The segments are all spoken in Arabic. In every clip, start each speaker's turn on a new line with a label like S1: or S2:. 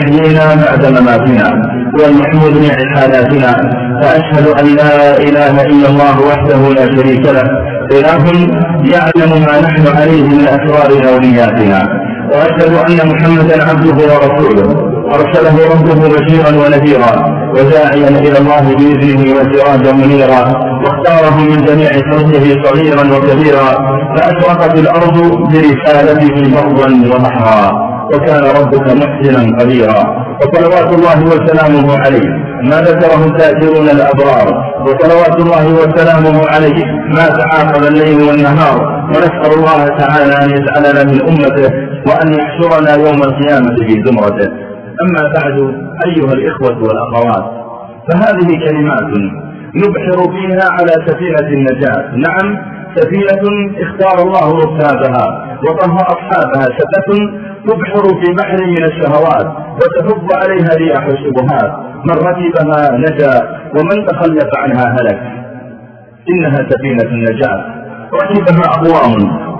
S1: يحيينا بعد مماتنا والمحمود من حالاتنا فأشهد أن لا إله إلا الله وحده لا شريك له. إله يعلم ما نحن عليه من اسرارنا ونياتنا وأشهد أن محمدا عبده ورسوله. أرسله ربه بشيرا ونذيرا. وداعيا إلى الله بإذنه وسراجا منيرا. واختاره من جميع خلقه صغيرا وكبيرا. فأشرقت الأرض برسالته فرضا وبحرا وكان ربك محسنا قديرا. وصلوات الله وسلامه عليه. ما ذكره الذاكرون الأبرار. وصلوات الله وسلامه عليه. ما تعاقب الليل والنهار. ونسأل الله تعالى أن يجعلنا من أمته وأن يحشرنا يوم القيامة في زمرته. أما بعد أيها الإخوة والأخوات فهذه كلمات نبحر فيها على سفينه النجاة. نعم سفينة اختار الله ركابها وطهر أصحابها سفه تبحر في بحر من الشهوات وتهب عليها رياح الشبهات. من ركبها نجا ومن تخلف عنها هلك. إنها سفينة النجاة. ركبها أقوام.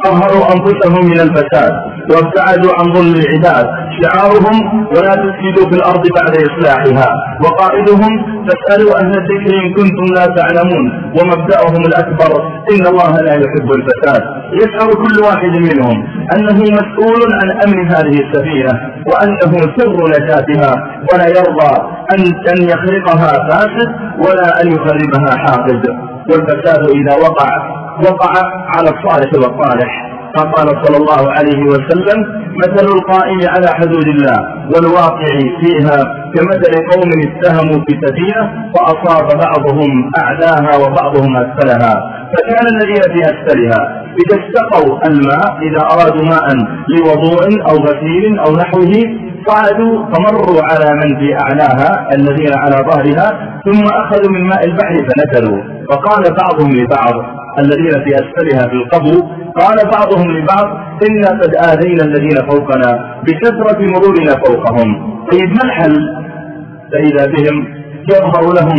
S1: طهروا أنفسهم من الفساد. وابتعدوا عن ظلم العباد. شعارهم ولا تفسدوا في الأرض بعد إصلاحها. وقائدهم فاسألوا أهل الذكر إن كنتم لا تعلمون. ومبدأهم الأكبر إن الله لا يحب الفساد. يشعر كل واحد منهم أنه مسؤول عن أمن هذه السفينة وأنه سر نجاتها. ولا يرضى أن أن يخرقها فاسد ولا أن يخربها حاقد. والفساد إذا وقع وقع على الصالح والطالح فقال صلى الله عليه وسلم مثل القائم على حدود الله والواقع فيها كمثل قوم اتهموا في سفينة فأصاب بعضهم اعلاها وبعضهم أسفلها. فكان الذين في أسفلها. إذا استقوا الماء إذا أرادوا ماء لوضوء أو غسيل أو نحوه صعدوا فمروا على من في أعلاها الذين على ظهرها ثم أخذوا من ماء البحر فنزلوا. فقال بعضهم لبعض الذين في أسفلها في القبر. قال بعضهم لبعض إنا قد آذينا الذين فوقنا بكثرة مرورنا فوقهم. طيب ما الحل؟ فإذا بهم يظهر لهم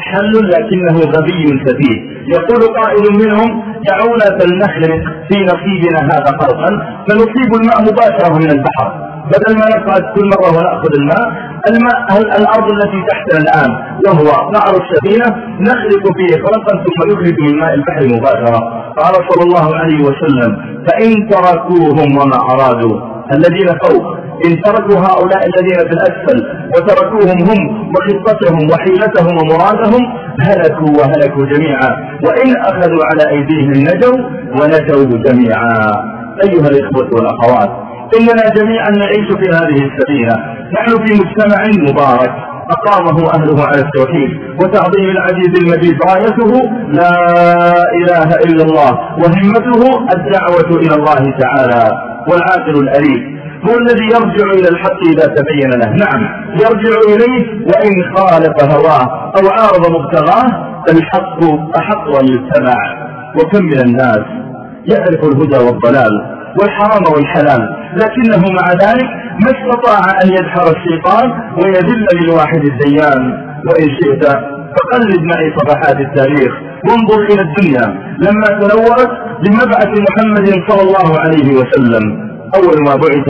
S1: حل لكنه غبي سفيه يقول قائل منهم دعونا فلنخلق في نصيبنا هذا خرقا فنصيب الماء مباشرة من البحر. بدل ما نقعد كل مرة ونأخذ الماء الماء الأرض التي تحتنا الآن وهو نعر السفينة نخلق فيه خلقا ثم يخرج من ماء البحر مباشرة؟ قال صلى الله عليه وسلم فإن تركوهم وما أرادوا الذين فوق إن تركوا هؤلاء الذين في الأسفل وتركوهم هم وخطتهم وحيلتهم ومرادهم هلكوا وهلكوا جميعا وإن أخذوا على أيديهم نجوا ونجوا جميعا. أيها الإخوة والأخوات إننا جميعا نعيش في هذه السفينة. نحن في مجتمع مبارك. أقامه أهله على التوحيد. وتعظيم العزيز المجيد غايته لا إله إلا الله. وهمته الدعوة إلى الله تعالى. والعاقل الأليم. هو الذي يرجع إلى الحق إذا تبين له. نعم. يرجع إليه وإن خالف هواه أو عارض مبتغاه الحق أحق أن يتبع وكم من الناس يعرف الهدى والضلال والحرام والحلال. لكنه مع ذلك ما استطاع أن يدحر الشيطان ويذل للواحد الديان. وإن شئت فقلد معي صفحات التاريخ وانظر إلى الدنيا. لما تنورت بمبعث محمد صلى الله عليه وسلم. أول ما بعث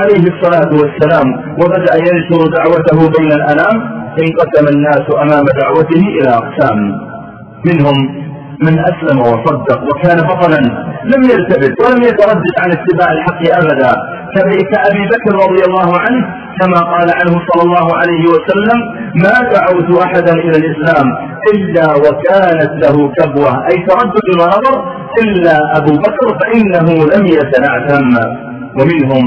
S1: عليه الصلاة والسلام وبدأ ينشر دعوته بين الأنام انقسم الناس أمام دعوته إلى أقسام. منهم من أسلم وصدق وكان بطلا لم يلتفت ولم يتردد عن اتباع الحق أبدا. كأبي بكر رضي الله عنه كما قال عنه صلى الله عليه وسلم ما دعوت أحدا إلى الإسلام إلا وكانت له كبوة. أي تردد ونظر إلا أبو بكر فإنه لم يتنعتم. ومنهم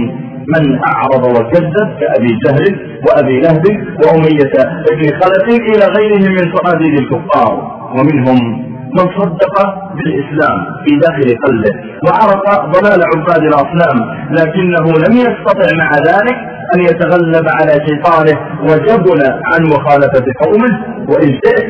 S1: من أعرض وكذب كأبي جهل وأبي لهب وأمية بن خلف إلى غيرهم من صناديد الكفار. ومنهم من صدق بالإسلام في داخل قلبه وعرف ضلال عباد الأصنام لكنه لم يستطع مع ذلك أن يتغلب على شيطانه وجبن عن مخالفة قومه. وإن شئت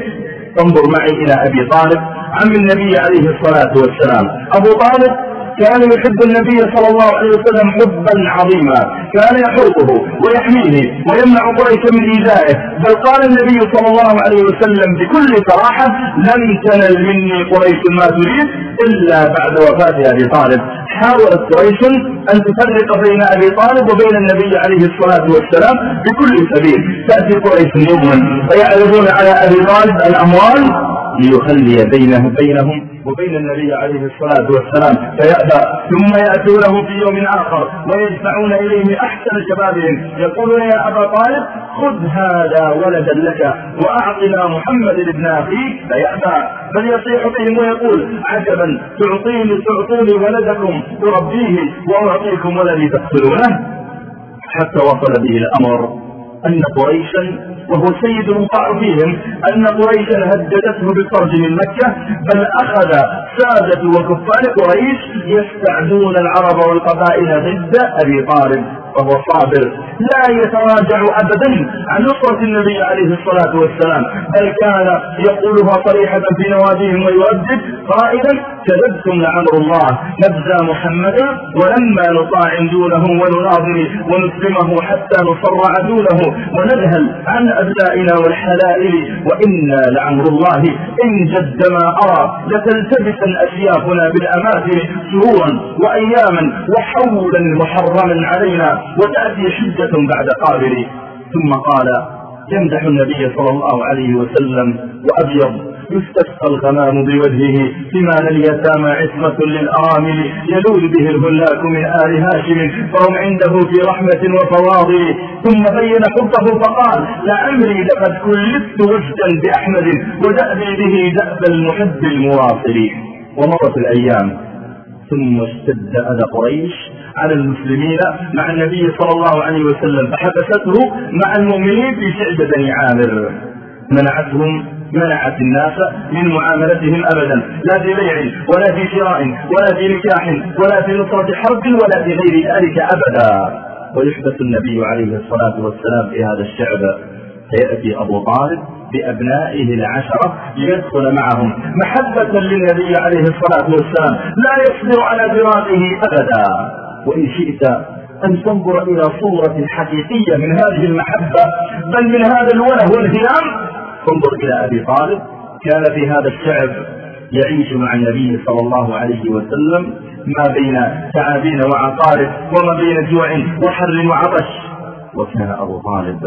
S1: انظر معي إلى أبي طالب عم النبي عليه الصلاة والسلام. أبو طالب كان يحب النبي صلى الله عليه وسلم حبا عظيما. كان يحبه ويحميه ويمنع قريش من إيذائه. بل قال النبي صلى الله عليه وسلم بكل صراحة لن تنل مني قريش ما تريد إلا بعد وفاة أبي طالب. حاولت قريش أن تفرق بين أبي طالب وبين النبي عليه الصلاة والسلام بكل سبيل. تأتي قريش يوما فيعرضون على أبي طالب الأموال ليخلي بينه بينهم وبين النبي عليه الصلاة والسلام فيأبى. ثم يأتونه في يوم آخر ويدفعون إليه أحسن شبابهم. يقولون يا أبا طالب خذ هذا ولدا لك وأعطنا محمد بن أخيك فيأبى. بل يصيح بهم ويقول عجبا تعطيني تعطوني ولدكم أربيه وأعطيكم ولدي تقتلونه. حتى وصل به الأمر. أن قريشا وهو سيد الوقاع فيهم أن قريشا هددته بالخرج من مكة بل أخذ سادة وكفار قريش يستعدون العرب والقبائل ضد أبي طالب. وهو صابر لا يتراجع أبدا عن نصرة النبي عليه الصلاة والسلام بل كان يقولها صريحة في نواديهم ويؤدب قائلا كذبتم لعمر الله نبذى محمدا ولما نطاعن دونه ونناظر ونسلمه حتى نصر عدوله ونذهل عن أبنائنا والحلائل وإنا لعمر الله إن جد ما أرى لتلتبسن أسيافنا بالأماكن شهورا وأياما وحولا محرما علينا وتأتي حجة بعد قابل. ثم قال يمدح النبي صلى الله عليه وسلم وأبيض يستسقى الغمام بوجهه ثمان اليتامى عصمة للأرامل يلول به الهلاك من آل هاشم فهم عنده في رحمة وفواضل ثم بين حبه فقال لعمري لقد كلفت وجدا بأحمد ودأبي به دأب المحب المواصل. ومرت الأيام ثم اشتد أذى قريش على المسلمين مع النبي صلى الله عليه وسلم فحبسته مع المؤمنين في شعب بني عامر. منعتهم منعت الناس من معاملتهم ابدا. لا في بيع ولا في شراء ولا في نكاح ولا في نصرة حرب ولا في غير ذلك ابدا. ويحدث النبي عليه الصلاة والسلام في هذا الشعب فيأتي أبو طالب بأبنائه العشرة ليدخل معهم. محبة للنبي عليه الصلاة والسلام لا يصبر على فراقه أبدا. وإن شئت أن تنظر إلى صورة حقيقية من هذه المحبة بل من هذا الوله والهلام. انظر إلى أبي طالب كان في هذا الشعب يعيش مع النبي صلى الله عليه وسلم ما بين تعابين وعقارب وما بين جوع وحر وعطش. وكان أبو طالب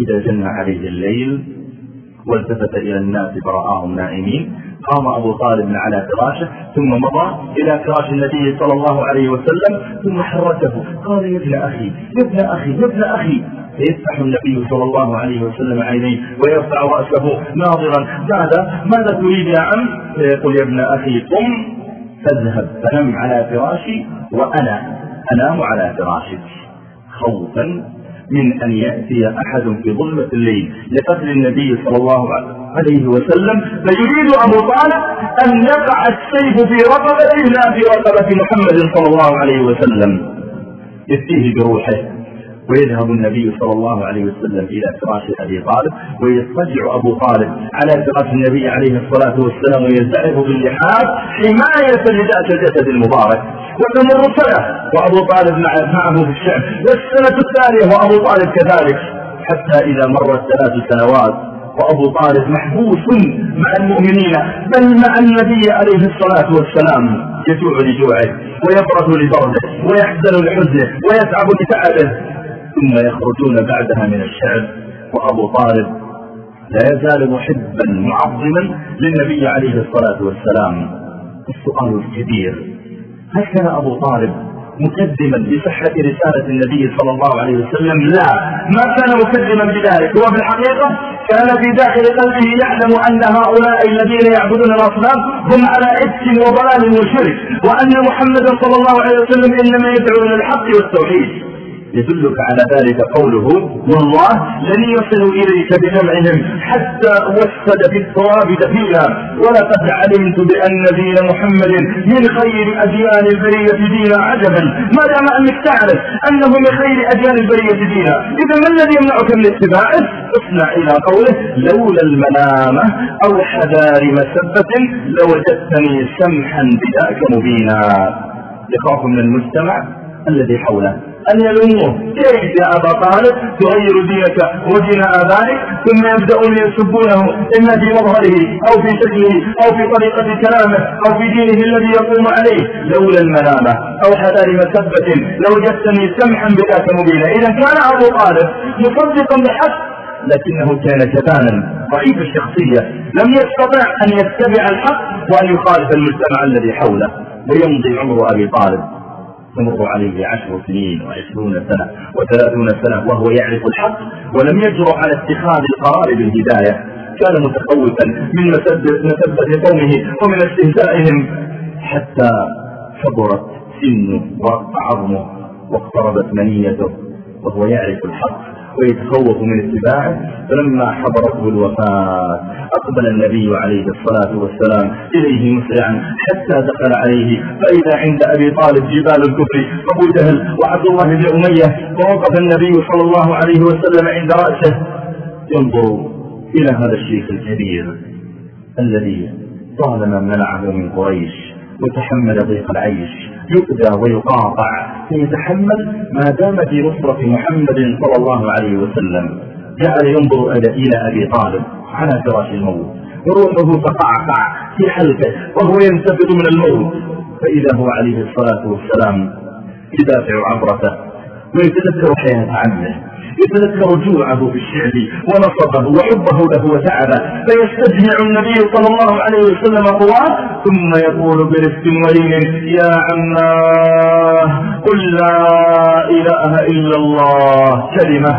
S1: إذا جن عليه الليل والتفت إلى الناس فرآهم نائمين قام أبو طالب على فراشه ثم مضى إلى فراش النبي صلى الله عليه وسلم ثم حركه. قال يا ابن أخي يا ابن أخي يا ابن أخي. فيفتح النبي صلى الله عليه وسلم عينيه ويرفع رأسه ناظرا. ماذا؟ ماذا تريد يا عم؟ فيقول يا ابن أخي قم فاذهب فنم على فراشي وأنا أنام على فراشك خوفا من أن يأتي أحد في ظلمة الليل لقتل النبي صلى الله عليه وسلم فيريد أبو طالب أن يقع السيف في رقبته لا في رقبة محمد صلى الله عليه وسلم. يفتيه بروحه ويذهب النبي صلى الله عليه وسلم إلى فراش أبي طالب ويضطجع أبو طالب على فراش النبي عليه الصلاة والسلام ويزدعف باللحاف حماية لذات الجسد المبارك. وتمر سنة وأبو طالب معه في الشعب والسنة الثانية وأبو طالب كذلك. حتى إذا مرت ثلاث سنوات وأبو طالب محبوس مع المؤمنين بل مع النبي عليه الصلاة والسلام يجوع لجوعه ويبرد لبرده ويحزن لحزنه ويتعب لتعبه. ثم يخرجون بعدها من الشعب وأبو طالب لا يزال محبا معظما للنبي عليه الصلاة والسلام. السؤال الكبير هل كان أبو طالب مكذبا بصحة رسالة النبي صلى الله عليه وسلم؟ لا. ما كان مكذبا بذلك. هو في الحقيقة كان في داخل قلبه يعلم أن هؤلاء الذين يعبدون الأصنام هم على إفك وضلال وشرك وأن محمدا صلى الله عليه وسلم إنما يدعو إلى الحق والتوحيد. يدلك على ذلك قوله والله لن يصلوا إليك بجمعهم حتى وسد في التراب دفينا ولقد علمت بأن دين محمد من خير أديان البرية دينا عجبا. ما دام أنك تعرف أنه من خير أديان البرية دينا إذا ما الذي يمنعك من اتباعه؟ اصنع إلى قوله لولا الملامة أو حذار مسبة لوجدتني سمحا بذاك مبينا. يخاف من المجتمع الذي حوله. أن يلوموه كيف يا أبا طالب؟ تغير دينك ودين آبائك ثم يبدأون يسبونه إما في مظهره أو في شكله أو في طريقة كلامه أو في دينه الذي يقوم عليه لولا الملامة أو حذار مسبة لوجدتني سمحا بذاك مبينا إذا كان أبو طالب مصدقا بحق لكنه كان جبانا ضعيف الشخصية. لم يستطع أن يتبع الحق وأن يخالف المجتمع الذي حوله. ويمضي عمر أبي طالب. تمر عليه عشر سنين وعشرون سنة وثلاثون سنة وهو يعرف الحق ولم يجرؤ على اتخاذ القرار بالهداية. كان متخوفا من مسبة قومه ومن استهزائهم حتى كبرت سنه ورق عظمه واقتربت منيته وهو يعرف الحق. ويتخوف من اتباعه فلما حضرته الوفاة أقبل النبي عليه الصلاة والسلام إليه مسرعا حتى دخل عليه فإذا عند أبي طالب جبال الكفر أبو جهل وعبد الله بن أمية ووقف النبي صلى الله عليه وسلم عند رأسه. ينظر إلى هذا الشيخ الكبير الذي طالما منعه من قريش وتحمل ضيق العيش. يؤذى ويقاطع فيتحمل ما دام في نصرة محمد صلى الله عليه وسلم. جعل ينظر إلى أبي طالب على فراش الموت. وروحه تقعقع في حلقه وهو ينتفض من الموت. فإذا هو عليه الصلاة والسلام يدافع عبرته ويتذكر حياة عمه. يتذكر جوعه في الشعب ونصبه وحبه له وتعبه فيستجمع النبي صلى الله عليه وسلم قواه ثم يقول برفق ولين يا عماه قل لا إله إلا الله كلمة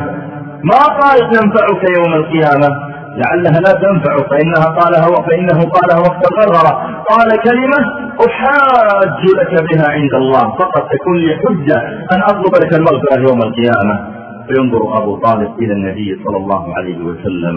S1: ما قالت تنفعك يوم القيامة؟ لعلها لا تنفع فإنها قالها فإنه قالها وقت الغرغرة قال كلمة أحاج لك بها عند الله فقط تكون لي حجة أن أطلب لك المغفرة يوم القيامة. فينظر أبو طالب إلى النبي صلى الله عليه وسلم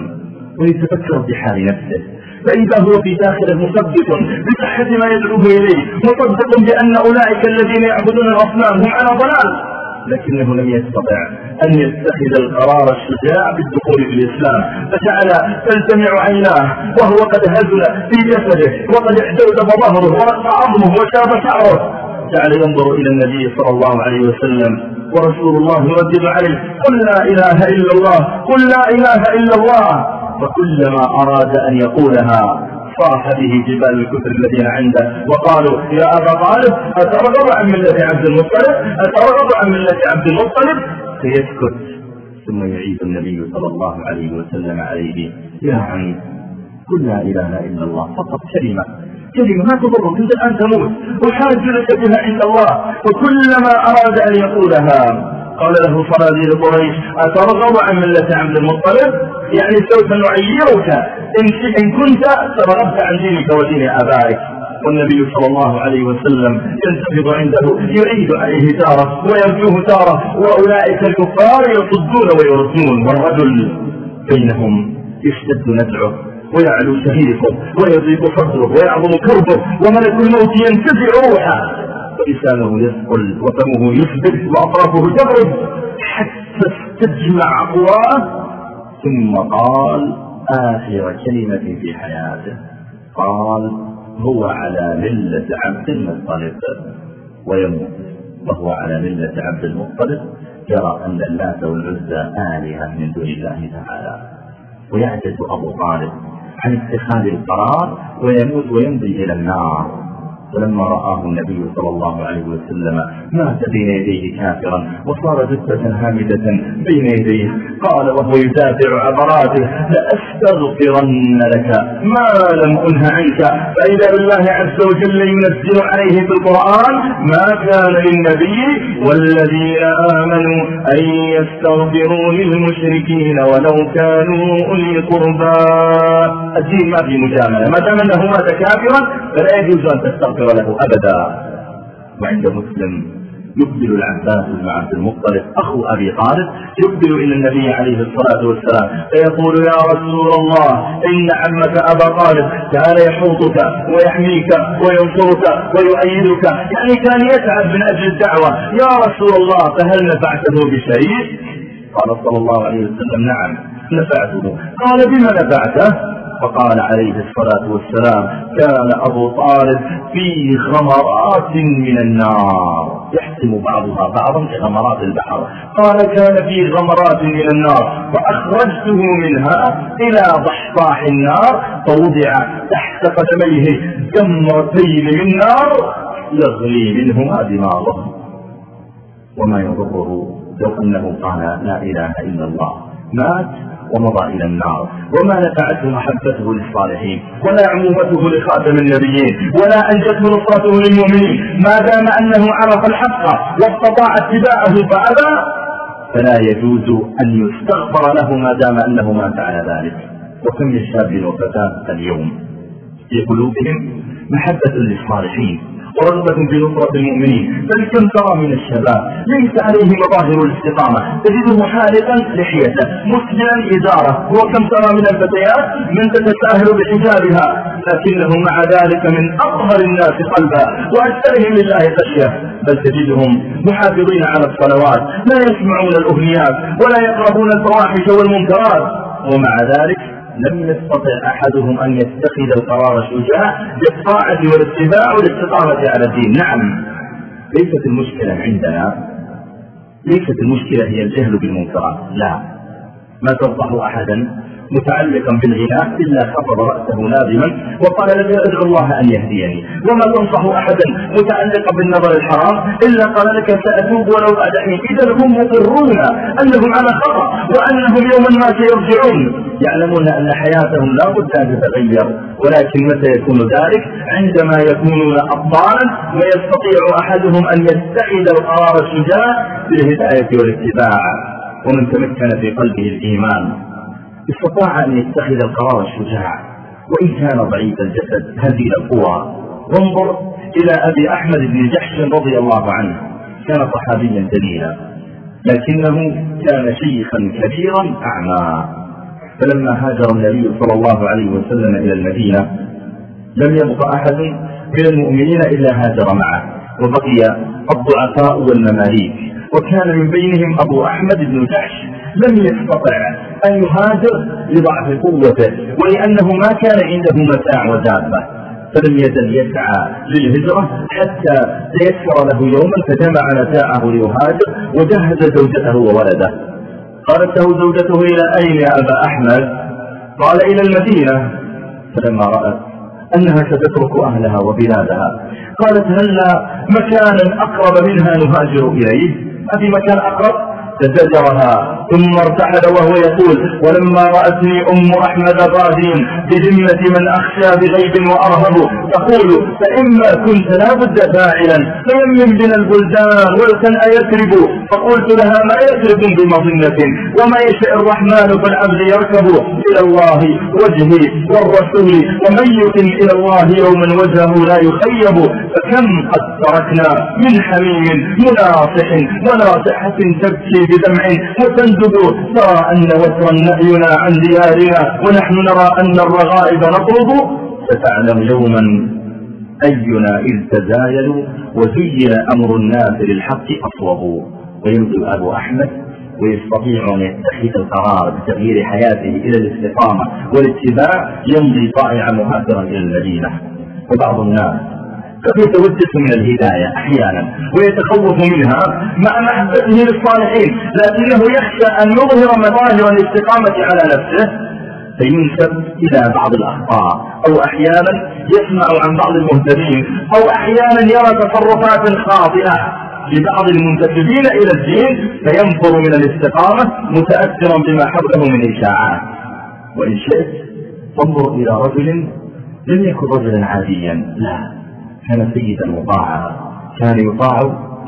S1: ويتفكر بحال نفسه. فإذا هو في داخله مصدق بصحة ما يدعوه إليه مصدق بأن أولئك الذين يعبدون الأصنام هم على ضلال. لكنه لم يستطع أن يتخذ القرار الشجاع بالدخول في الإسلام فجعل تلتمع عيناه وهو قد هزل في جسده وقد احتوذب ظهره ورق عظمه وشاب شعره. جعل ينظر إلى النبي صلى الله عليه وسلم ورسول الله يردد عليه. قل لا إله إلا الله قل لا إله إلا الله. فكلما أراد أن يقولها صاح به جبال الكفر الذين عنده وقالوا يا أبا طالب أترغب عن ملة عبد المطلب؟ أترغب عن ملة عبد المطلب؟ فيسكت. ثم يعيد النبي صلى الله عليه وسلم عليه يا عم قل لا إله إلا الله فقط كلمة. كلمة ما تضرك أنت الآن تموت وحاج لك بها عند الله. وكلما أراد أن يقولها قال له صناديد قريش أترغب عن ملة عبد المطلب؟ يعني سوف نعيرك. إن, إن كنت ترغبت عن دينك ودين آبائك. والنبي صلى الله عليه وسلم ينتفض عنده يعيد عليه تارة ويرجوه تارة. وأولئك الكفار يصدون ويردون. والرجل بينهم يشتد نزعه ويعلو شهيقه ويضيق صدره ويعظم كربه وملك الموت ينتزع روحه. ولسانه يثقل وفمه يثبت وأطرافه تبرد حتى استجمع قواه ثم قال آخر كلمة في حياته. قال هو على ملة عبد المطلب. ويموت. وهو على ملة عبد المطلب. يرى أن اللات والعزى آلهة من دون الله تعالى. ويعجز أبو طالب عن اتخاذ القرار ويموت ويمضي إلى النار. فلما رآه النبي صلى الله عليه وسلم مات بين يديه كافرا وصار جثة هامدة بين يديه. قال وهو يدافع عبراته لأستغفرن لك ما لم أنه عنك. فإذا بالله عز وجل ينزل عليه في القرآن ما كان للنبي والذين آمنوا أن يستغفروا للمشركين ولو كانوا أولي قربى. الدين ما في مجاملة. ما دام أنه مات كافرا فلا يجوز أن تستغفر. يغفر له أبدا. وعند مسلم يقبل العباس بن عبد المطلب أخو أبي طالب يقبل إلى النبي عليه الصلاة والسلام فيقول يا رسول الله إن عمك أبا طالب كان يحوطك ويحميك وينصرك ويؤيدك. يعني كان يتعب من أجل الدعوة. يا رسول الله فهل نفعته بشيء؟ قال صلى الله عليه وسلم نعم نفعته. قال بما نفعته؟ فقال عليه الصلاة والسلام كان أبو طالب في غمرات من النار. يحسم بعضها بعضا كغمرات البحر. قال كان في غمرات من النار فأخرجته منها إلى ضحضاح النار فوضع تحت قدميه جمرتين من نار يغلي منهما دماغه. وما يضره لو أنه قال لا إله إلا الله. مات. ومضى إلى النار. وما نفعته محبته للصالحين ولا عمومته لخاتم النبيين ولا أنجته نصرته للمؤمنين. ما دام أنه عرف الحق واستطاع اتباعه فأبى فلا يجوز أن يستغفر له ما دام أنه مات على ذلك. وكم من شاب وفتاة اليوم؟ في قلوبهم محبة للصالحين. ورغبة في نصرة المؤمنين. بل كم ترى من الشباب. ليس عليه مظاهر الاستقامة. تجده حالقا لحيته. مسجلا إزاره وكم ترى من الفتيات؟ من تتساهل بحجابها. لكنه مع ذلك من أطهر الناس قلبا. وأكثرهم لله خشية. بل تجدهم محافظين على الصلوات. لا يسمعون الأغنيات. ولا يقربون الفواحش والمنكرات. ومع ذلك لم يستطع أحدهم أن يتخذ القرار الشجاع بالطاعة والاتباع والاستقامة على الدين. نعم. ليست المشكلة عندنا. ليست المشكلة هي الجهل بالمنكرات. لا. ما تنصح أحدا. متعلقا بالغناء إلا خفض رأسه نادما وقال لك ادعو الله أن يهديني. وما تنصح أحدا متعلقا بالنظر الحرام إلا قال لك سأتوب ولو بعد حين إذا هم مقرون أنهم على خطأ وأنهم يوما ما سيرجعون. يعلمون أن حياتهم لا بد أن تتغير ولكن متى يكون ذلك؟ عندما يكونون أبطالا ويستطيع أحدهم أن يتخذ القرار الشجاع بالهداية والاتباع. ومن تمكن في قلبه الإيمان. استطاع أن يتخذ القرار الشجاع وإن كان ضعيف الجسد هذه القوى. وانظر إلى أبي أحمد بن جحش رضي الله عنه كان صحابيا جليلا لكنه كان شيخا كبيرا أعمى. فلما هاجر النبي صلى الله عليه وسلم إلى المدينة لم يبق أحد من المؤمنين إلا هاجر معه وبقي الضعفاء والمماليك. وكان من بينهم أبو أحمد بن جحش لم يستطع أن يهاجر لضعف قوته ولأنه ما كان عنده متاع ودابة فلم يزل يسعى للهجرة حتى تيسر له يوما فجمع متاعه ليهاجر وجهز زوجته وولده. قالت له زوجته إلى أين يا أبا أحمد؟ قال إلى المدينة. فلما رأت أنها ستترك أهلها وبلادها قالت هل مكانا أقرب منها نهاجر إليه؟ أفي مكان أقرب؟ فزجرها ثم ارتحل وهو يقول ولما رأتني أم أحمد غادين بذمة من أخشى بغيب وأرهب تقول فإما كنت لا بد فاعلا فيمن بنا البلدان ولكن أيترب فقلت لها ما يترب بمظنة؟ وما يشاء الرحمن فالعبد يركب؟ إلى الله وجهي والرسول ومن يكن إلى الله يوما وجهه لا يخيب فكم قد تركنا من حميم مناصح وناصحة تبكي بدمع وتندب ترى أن وترا نهينا عن ديارنا ونحن نرى أن الرغائب نطلب. ستعلم يوما أينا إذ تزايلوا وزين أمر الناس للحق أصوبوا ويمضي أبو أحمد ويستطيع أن يتخذ القرار بتغيير حياته إلى الاستقامة والاتباع يمضي طائعا مهاجرا إلى المدينة. وبعض الناس قد يتوجس من الهداية أحيانا ويتخوف منها مع محبته للصالحين لكنه يخشى أن يظهر مظاهر الاستقامة على نفسه. فينسب إلى بعض الأخطاء أو أحيانا يسمع عن بعض المهتدين أو أحيانا يرى تصرفات خاطئة لبعض المنتسبين إلى الدين فينفر من الاستقامة متأثرا بما حوله من إشاعات. وإن شئت تنظر إلى رجل لم يكن رجلا عاديا لا. كان سيدا مطاعا كان يطاع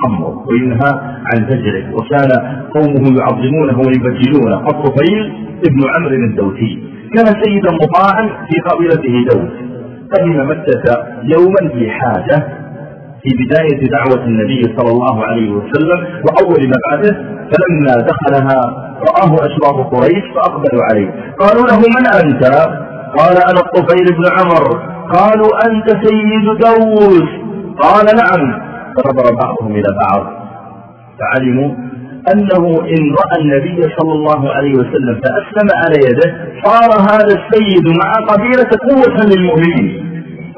S1: أمره وينهى عن زجره وكان قومه يعظمونه ويبجلونه الطفيل ابن عمرو الدوسي كان سيدا مطاعا في قبيلته دوس. قدم مكة يوما في حاجة في بداية دعوة النبي صلى الله عليه وسلم وأول مبعثه فلما دخلها رآه أشراف قريش فأقبلوا عليه. قالوا له من أنت؟ قال أنا الطفيل بن عمر. قالوا أنت سيد دوس قال نعم. فنظر بعضهم إلى بعض. فعلموا أنه إن رأى النبي صلى الله عليه وسلم فأسلم على يده صار هذا السيد مع قبيلة قوة للمؤمنين.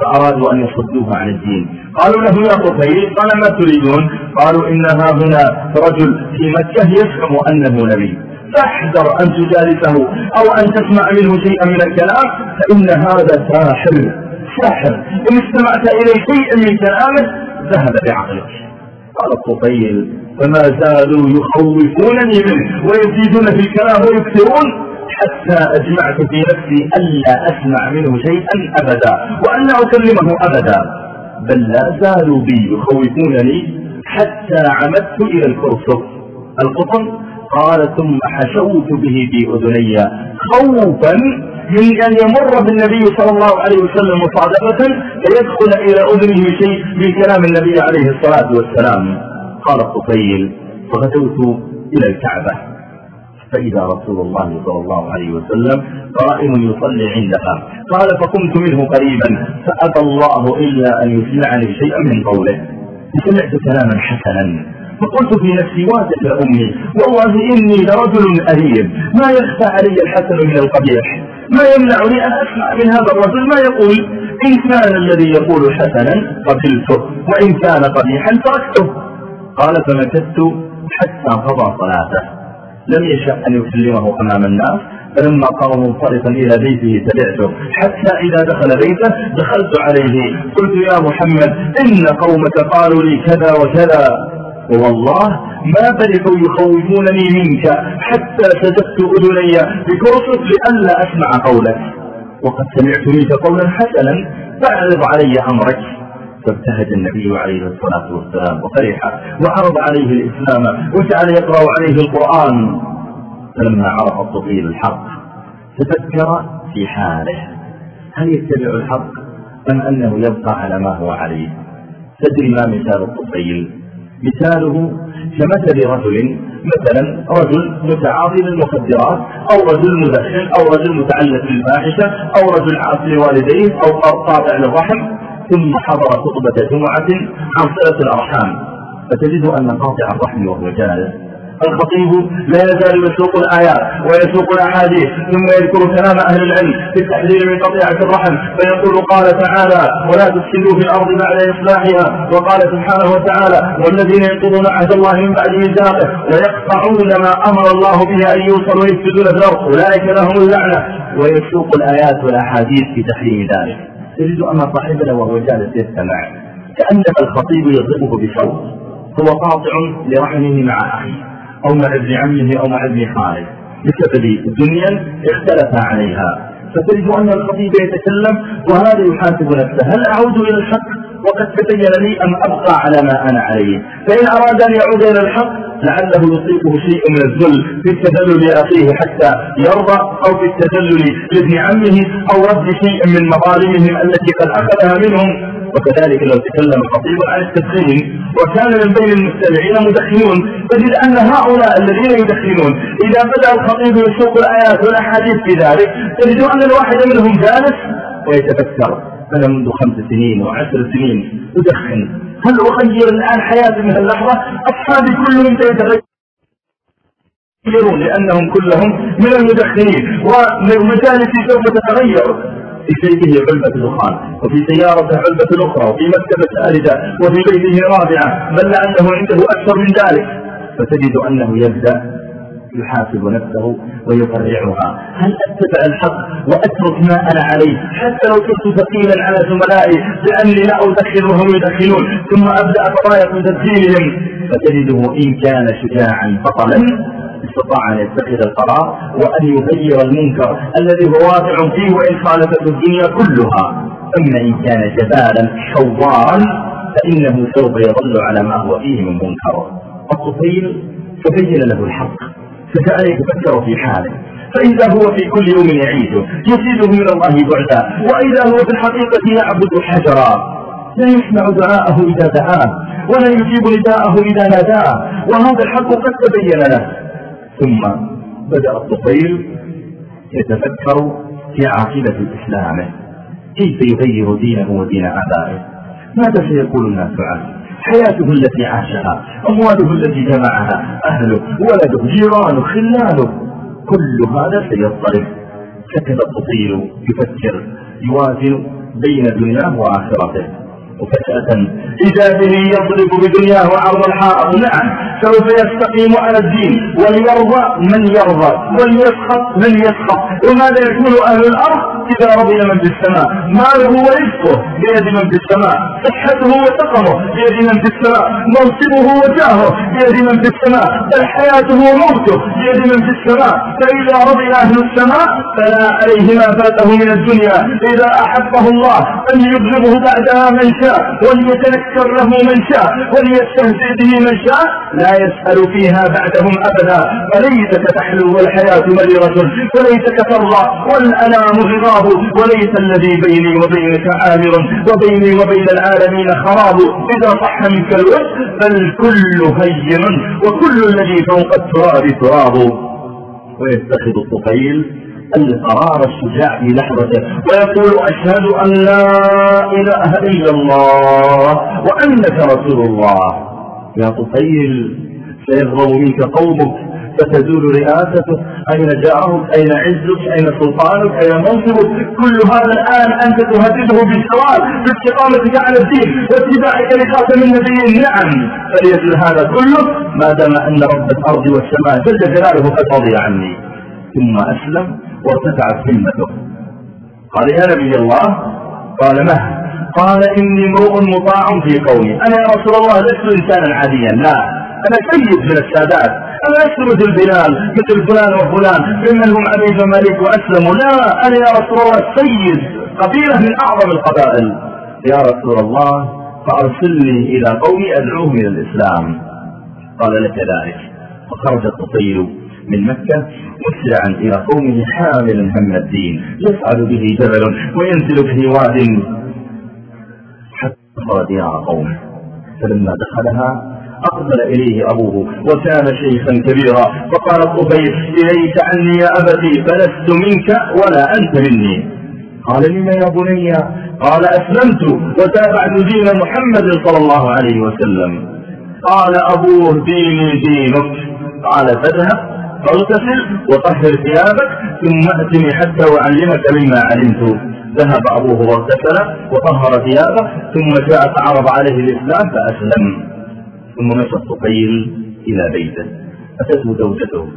S1: فأرادوا أن يصدوه عن الدين. قالوا له يا طفيل قال ما تريدون؟ قالوا إن ها هنا رجل في مكة يزعم أنه نبي. فاحذر أن تجالسه أو أن تسمع منه شيئا من الكلام فإن هذا ساحر. ساحر إن استمعت إليه شيئا من كلامه ذهب بعقلك قال الطفيل فما زالوا يخوفونني منه ويزيدون في الكلام ويكثرون حتى أجمعت في نفسي ألا أسمع منه شيئا أبدا وألا أكلمه أبدا. بل لا زالوا بي يخوفونني حتى عمدت إلى الكرسف القطن قال ثم حشوت به في أذني خوفا من أن يمر بالنبي صلى الله عليه وسلم مصادفة فيدخل إلى أذنه شيء من كلام النبي عليه الصلاة والسلام. قال الطفيل فغدوت إلى الكعبة. فإذا رسول الله صلى الله عليه وسلم قائم يصلي عندها. قال فقمت منه قريبا فأبى الله إلا أن يسمعني شيئا من قوله. فسمعت كلاما حسنا. فقلت في نفسي واتت أمي والله إني لرجل أريب ما يخفى علي الحسن من القبيح. ما يمنعني أن أسمع من هذا الرجل ما يقول إن كان الذي يقول حسنا قبلته وإن كان قبيحا تركته. قال فمكثت حتى قضى صلاته. لم يشأ أن يكلمه أمام الناس فلما قام منصرفا إلى بيته تبعته حتى إذا دخل بيته دخلت عليه. قلت يا محمد إن قومك قالوا لي كذا وكذا. والله ما فرحوا يخوفونني منك حتى سددت أذني بكرسك لئلا أسمع قولك. وقد سمعت منك قولا حسنا فاعرض علي أمرك. فابتهج النبي عليه الصلاة والسلام وفرح وعرض عليه الإسلام وجعل يقرأ عليه القرآن. فلما عرف الطفيل الحق تفكر في حاله. هل يتبع الحق أم أنه يبقى على ما هو عليه؟ تدري ما مثال الطفيل مثاله كمثل رجل مثلا رجل متعاطي للمخدرات أو رجل مدخن أو رجل متعلق بالفاحشة أو رجل عاصي لوالديه أو قاطع للرحم. ثم حضر خطبة جمعة عن صلة الأرحام. فتجد أن قاطع الرحم وهو جالس الخطيب لا يزال يسوق الآيات ويسوق الأحاديث ثم يذكر كلام أهل العلم في التحذير من قطيعة الرحم فيقول قال تعالى ولا تفسدوا في الأرض بعد إصلاحها وقال سبحانه وتعالى والذين ينقضون عهد الله من بعد ميثاقه ويقطعون ما أمر الله به أن يوصل ويفسدون في الأرض أولئك لهم اللعنة ويسوق الآيات والأحاديث في تحريم ذلك. تجد أن صاحبنا وهو جالس يستمع كأنما الخطيب يضربه بصوت هو قاطع لرحمه مع أخيه. أو مع ابن عمه أو مع ابن خاله. بسبب دنيا اختلف عليها. فتجد أن الخطيب يتكلم وهذا يحاسب نفسه. هل أعود إلى الحق؟ وقد تبين لي أم أبقى على ما أنا عليه. فإن أراد أن يعود إلى الحق لعله يصيبه شيء من الذل في التذلل لأخيه حتى يرضى أو في التذلل لابن عمه أو رد شيء من مظالمهم التي قد أخذها منهم. وكذلك لو تكلم خطيب عن التدخين وكان من بين المستمعين مدخنون تجد أن هؤلاء الذين يدخنون إذا بدأ الخطيب يسوق الآيات والأحاديث في ذلك تجد أن الواحد منهم جالس ويتفكر أنا منذ خمس سنين وعشر سنين أدخن هل أغير الآن حياتي من اللحظة أصحابي كلهم سيتغيرون لأنهم كلهم من المدخنين ومجالسي سوف تتغير. في سيده علبة دخان وفي سيارته علبة أخرى وفي مكتبة آلدة وفي بيته رابعة بل لأنه عنده أكثر من ذلك. فتجد أنه يبدأ يحاسب نفسه ويقرعها هل أتبع الحق وأترك ما أنا عليه؟ حتى لو كنت ثقيلا على زملائي باني لا ادخن وهم يدخنون ثم أبدأ اتضايق تدخينهم فتجده إن كان شجاعا بطلا استطاع أن يتخذ القرار وأن يغير المنكر الذي هو واقع فيه وإن خالفته الدنيا كلها. أما إن كان جبالا شوارا فإنه سوف يظل على ما هو فيه من منكر. الطفيل تبين له الحق فجعل يتفكر في حاله فإذا هو في كل يوم يعيشه يزيده من الله بعدا وإذا هو في الحقيقة يعبد حجرا. لا يسمع دعاءه إذا دعاه ولا يجيب نداءه إذا ناداه وهذا الحق قد تبين له. ثم بدأ الطفيل يتفكر في عاقبة إسلامه كيف يغير دينه ودين آبائه؟ ماذا سيقول الناس عنه؟ حياته التي عاشها أمواله التي جمعها أهله ولده جيرانه خلاله كل هذا سيضطرب. سكت الطفيل يفكر يوازن بين دنياه وآخرته. وفجأة إذا به يضرب بدنياه عرض الحائط. نعم سوف يستقيم على الدين. وليرضى من يرضى وليسخط من يسخط. وماذا يكون أهل الأرض؟ إذا رضي من في السماء. ماله ورزقه بيد من في السماء. صحته وسقمه بيد من في السماء. منصبه وجاهه بيد من في السماء. بل حياته وموته بيد من في السماء. فإذا رضي أهل السماء فلا عليه ما فاته من الدنيا. إذا أحبه الله أن يبلغه بعدها من شاء وليتنكر له من شاء وليستهزئ به من شاء لا يسأل فيها بعدهم أبدا. فليتك تحلو والحياة مريرة وليتك ترضى والأنام غراب وليس الذي بيني وبينك عامر وبيني وبين العالمين خراب. إذا صح منك الود بل كل هين وكل الذي فوق التراب تراب. ويتخذ الطفيل القرار الشجاع في لحظته. ويقول أشهد أن لا إله إلا الله وأنك رسول الله. يا طفيل سيغضب منك قومك فتزول رئاسته. أين جاءهم أين عزك؟ أين سلطانك؟ أين منصبك؟ كل هذا الآن أنت تهدده بالسوال باستقامتك على الدين واتباعك لخاتم النبيين. نعم فليزل هذا كله ما دام أن رب الأرض والسماء جل جلاله قد رضي عني. ثم أسلم. وارتفعت همته قال يا نبي الله. قال مه. قال إني امرؤ مطاع في قومي. أنا يا رسول الله لست إنسانا عاديا. لا. أنا سيد من السادات. أنا لست مثل بلال مثل فلان وفلان. ممن هم عبيد الملك وأسلموا لا. أنا يا رسول الله سيد قبيلة من أعظم القبائل. يا رسول الله فأرسلني إلى قومي أدعوهم إلى الإسلام. قال لك ذلك. فخرج الطفيل من مكة مسرعا إلى قومه حاملا هم الدين. يصعد به جبل وينزل به واد. حتى ديار قومه. فلما دخلها أقبل إليه أبوه وكان شيخا كبيرا. فقال الطفيل إليك عني يا أبتي فلست منك ولا أنت مني. قال لم يا بني؟ قال أسلمت وتابعت دين محمد صلى الله عليه وسلم. قال أبوه ديني دينك. قال فاذهب. فاغتسل وطهر ثيابك ثم أتني حتى اعلمك مما علمت. ذهب أبوه واغتسل وطهر ثيابه ثم جاء فعرض عليه الإسلام فأسلم. ثم مشى الطفيل إلى بيته. أتته زوجته.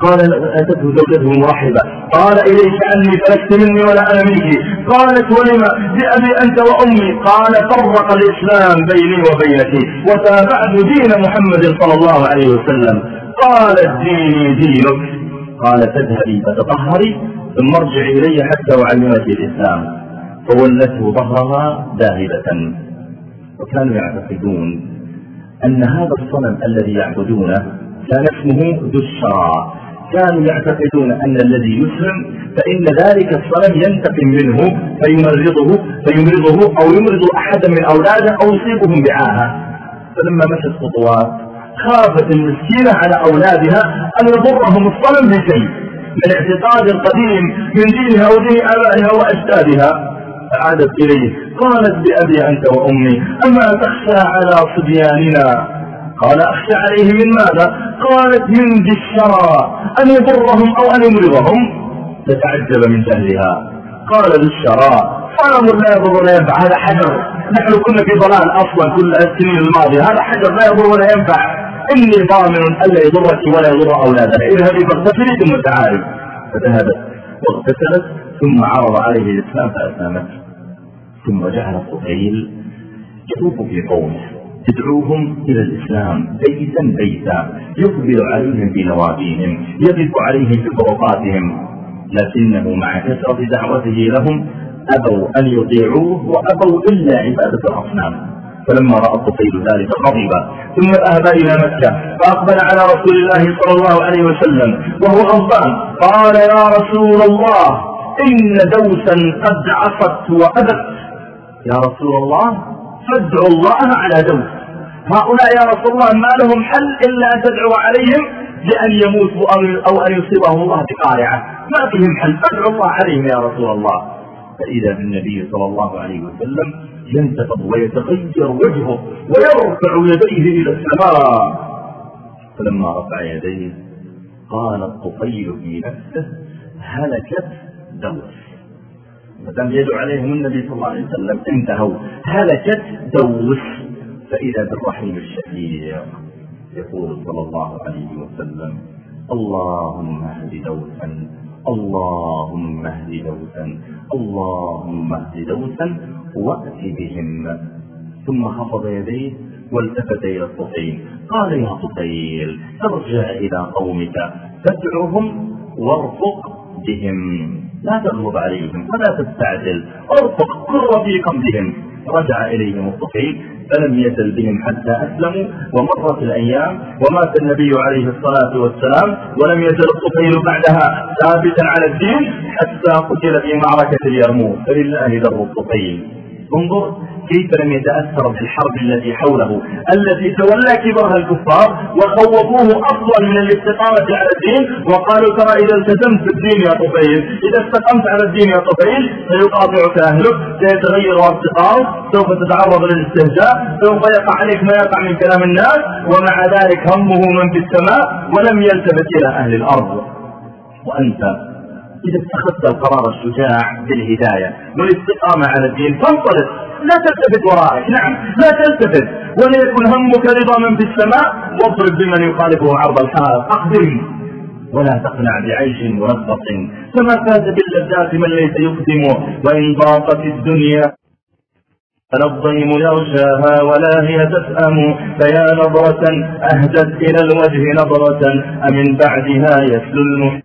S1: قال أتته زوجته مرحبه قال إليك عني فلست مني ولا أنا منك. قالت ولم بابي أنت وأمي؟ قال فرق الإسلام بيني وبينك. وتابعت دين محمد صلى الله عليه وسلم. قالت ديني دينك. قال تذهبي فتطهري ثم ارجعي إلي حتى أعلمك الإسلام. فولته ظهرها ذاهبه وكانوا يعتقدون أن هذا الصنم الذي يعبدونه كان اسمه الشرى كانوا يعتقدون أن الذي يسلم فإن ذلك الصنم ينتقم منه فيمرضه فيمرضه أو يمرض أحدا من أولاده أو يصيبهم بعاهة. فلما مشت خطوات خافت المسكينة على أولادها أن يضرهم الصنم بشيء من اعتقاد قديم من دينها ودين آبائها وأجدادها. فعادت إليه قالت بأبي أنت وأمي أما تخشى على صبياننا؟ قال أخشى عليه من ماذا؟ قالت من ذي الشرى أن يضرهم أو أن يمرضهم. فتعجب من جهلها. قال ذي الشرى صنم لا يضر ولا ينفع هذا حجر. نحن كنا في ضلال أصلا كل السنين الماضية هذا حجر لا يضر ولا ينفع. إني ضامن الا يضرك ولا يضر أولادك. اذهبي فاغتسلي ثم تعالي. فذهبت واغتسلت ثم عرض عليه الإسلام فأسلمت. ثم جعل الطفيل يطوف في قومه. يدعوهم إلى الإسلام بيتا بيتا. يقبل عليهم بنوابيهم يقف عليهم بطرقاتهم. لكنه مع كثرة دعوته لهم أبوا أن يطيعوه وأبوا إلا عبادة الأصنام. فلما رأى الطفيل ذلك غضب ثم ذهب إلى مكة فأقبل على رسول الله صلى الله عليه وسلم وهو غضبان. قال يا رسول الله إن دوسا قد عصت وأبت. يا رسول الله فادعوا الله على دوس. هؤلاء يا رسول الله ما لهم حل إلا أن تدعو عليهم بأن يموتوا أو أن يصيبهم الله بقارعة. ما فيهم حل. فادعوا الله عليهم يا رسول الله. فإذا بالنبي صلى الله عليه وسلم ينتفض ويتغير وجهه ويرفع يديه إلى السماء. فلما رفع يديه قال الطفيل في نفسه هلكت دوس فلم يدعو عليهم النبي صلى الله عليه وسلم انتهوا. هلكت دوس فإذا بالرحيم الشفيع يقول صلى الله عليه وسلم اللهم اهد دوسا اللهم اهد دوسا اللهم اهد دوسا وأت بهم. ثم خفض يديه والتفت إلى الطفيل. قال يا طفيل أرجع إلى قومك فادعهم وارفق بهم. لا تغضب عليهم ولا تستعجل ارفق كن رفيقا بهم. رجع اليهم الطفيل فلم يزل بهم حتى أسلموا ومرت الأيام ومات النبي عليه الصلاة والسلام ولم يزل الطفيل بعدها ثابتا على الدين حتى قتل في معركة اليرموك. فلله در الطفيل. انظر كيف لم يتأثر بالحرب التي حوله. التي تولى كبرها الكفار وخوفوه أفضل من الاستقامة على الدين وقالوا ترى إذا التزمت بالدين يا طفيل إذا استقمت على الدين يا طفيل سيقاطعك أهلك سيتغير أصدقائك سوف تتعرض للاستهزاء سوف يقع عليك ما يقع من كلام الناس ومع ذلك همه من في السماء ولم يلتفت إلى أهل الأرض. وأنت إذا اتخذت القرار الشجاع بالهداية والاستقامة على الدين فانطلق لا تلتفت وراءك نعم. لا تلتفت. وليكن همك رضا من في السماء. واضرب بمن يخالفه عرض الحال أقدم ولا تقنع بعيش مربط. فما فاز باللذات من ليس يقدم وإن ضاقت الدنيا فلا الضيم يغشاها ولا هي تسأم. فيا نظرة أهدت إلى الوجه نظرة. أمن بعدها يسلو المحب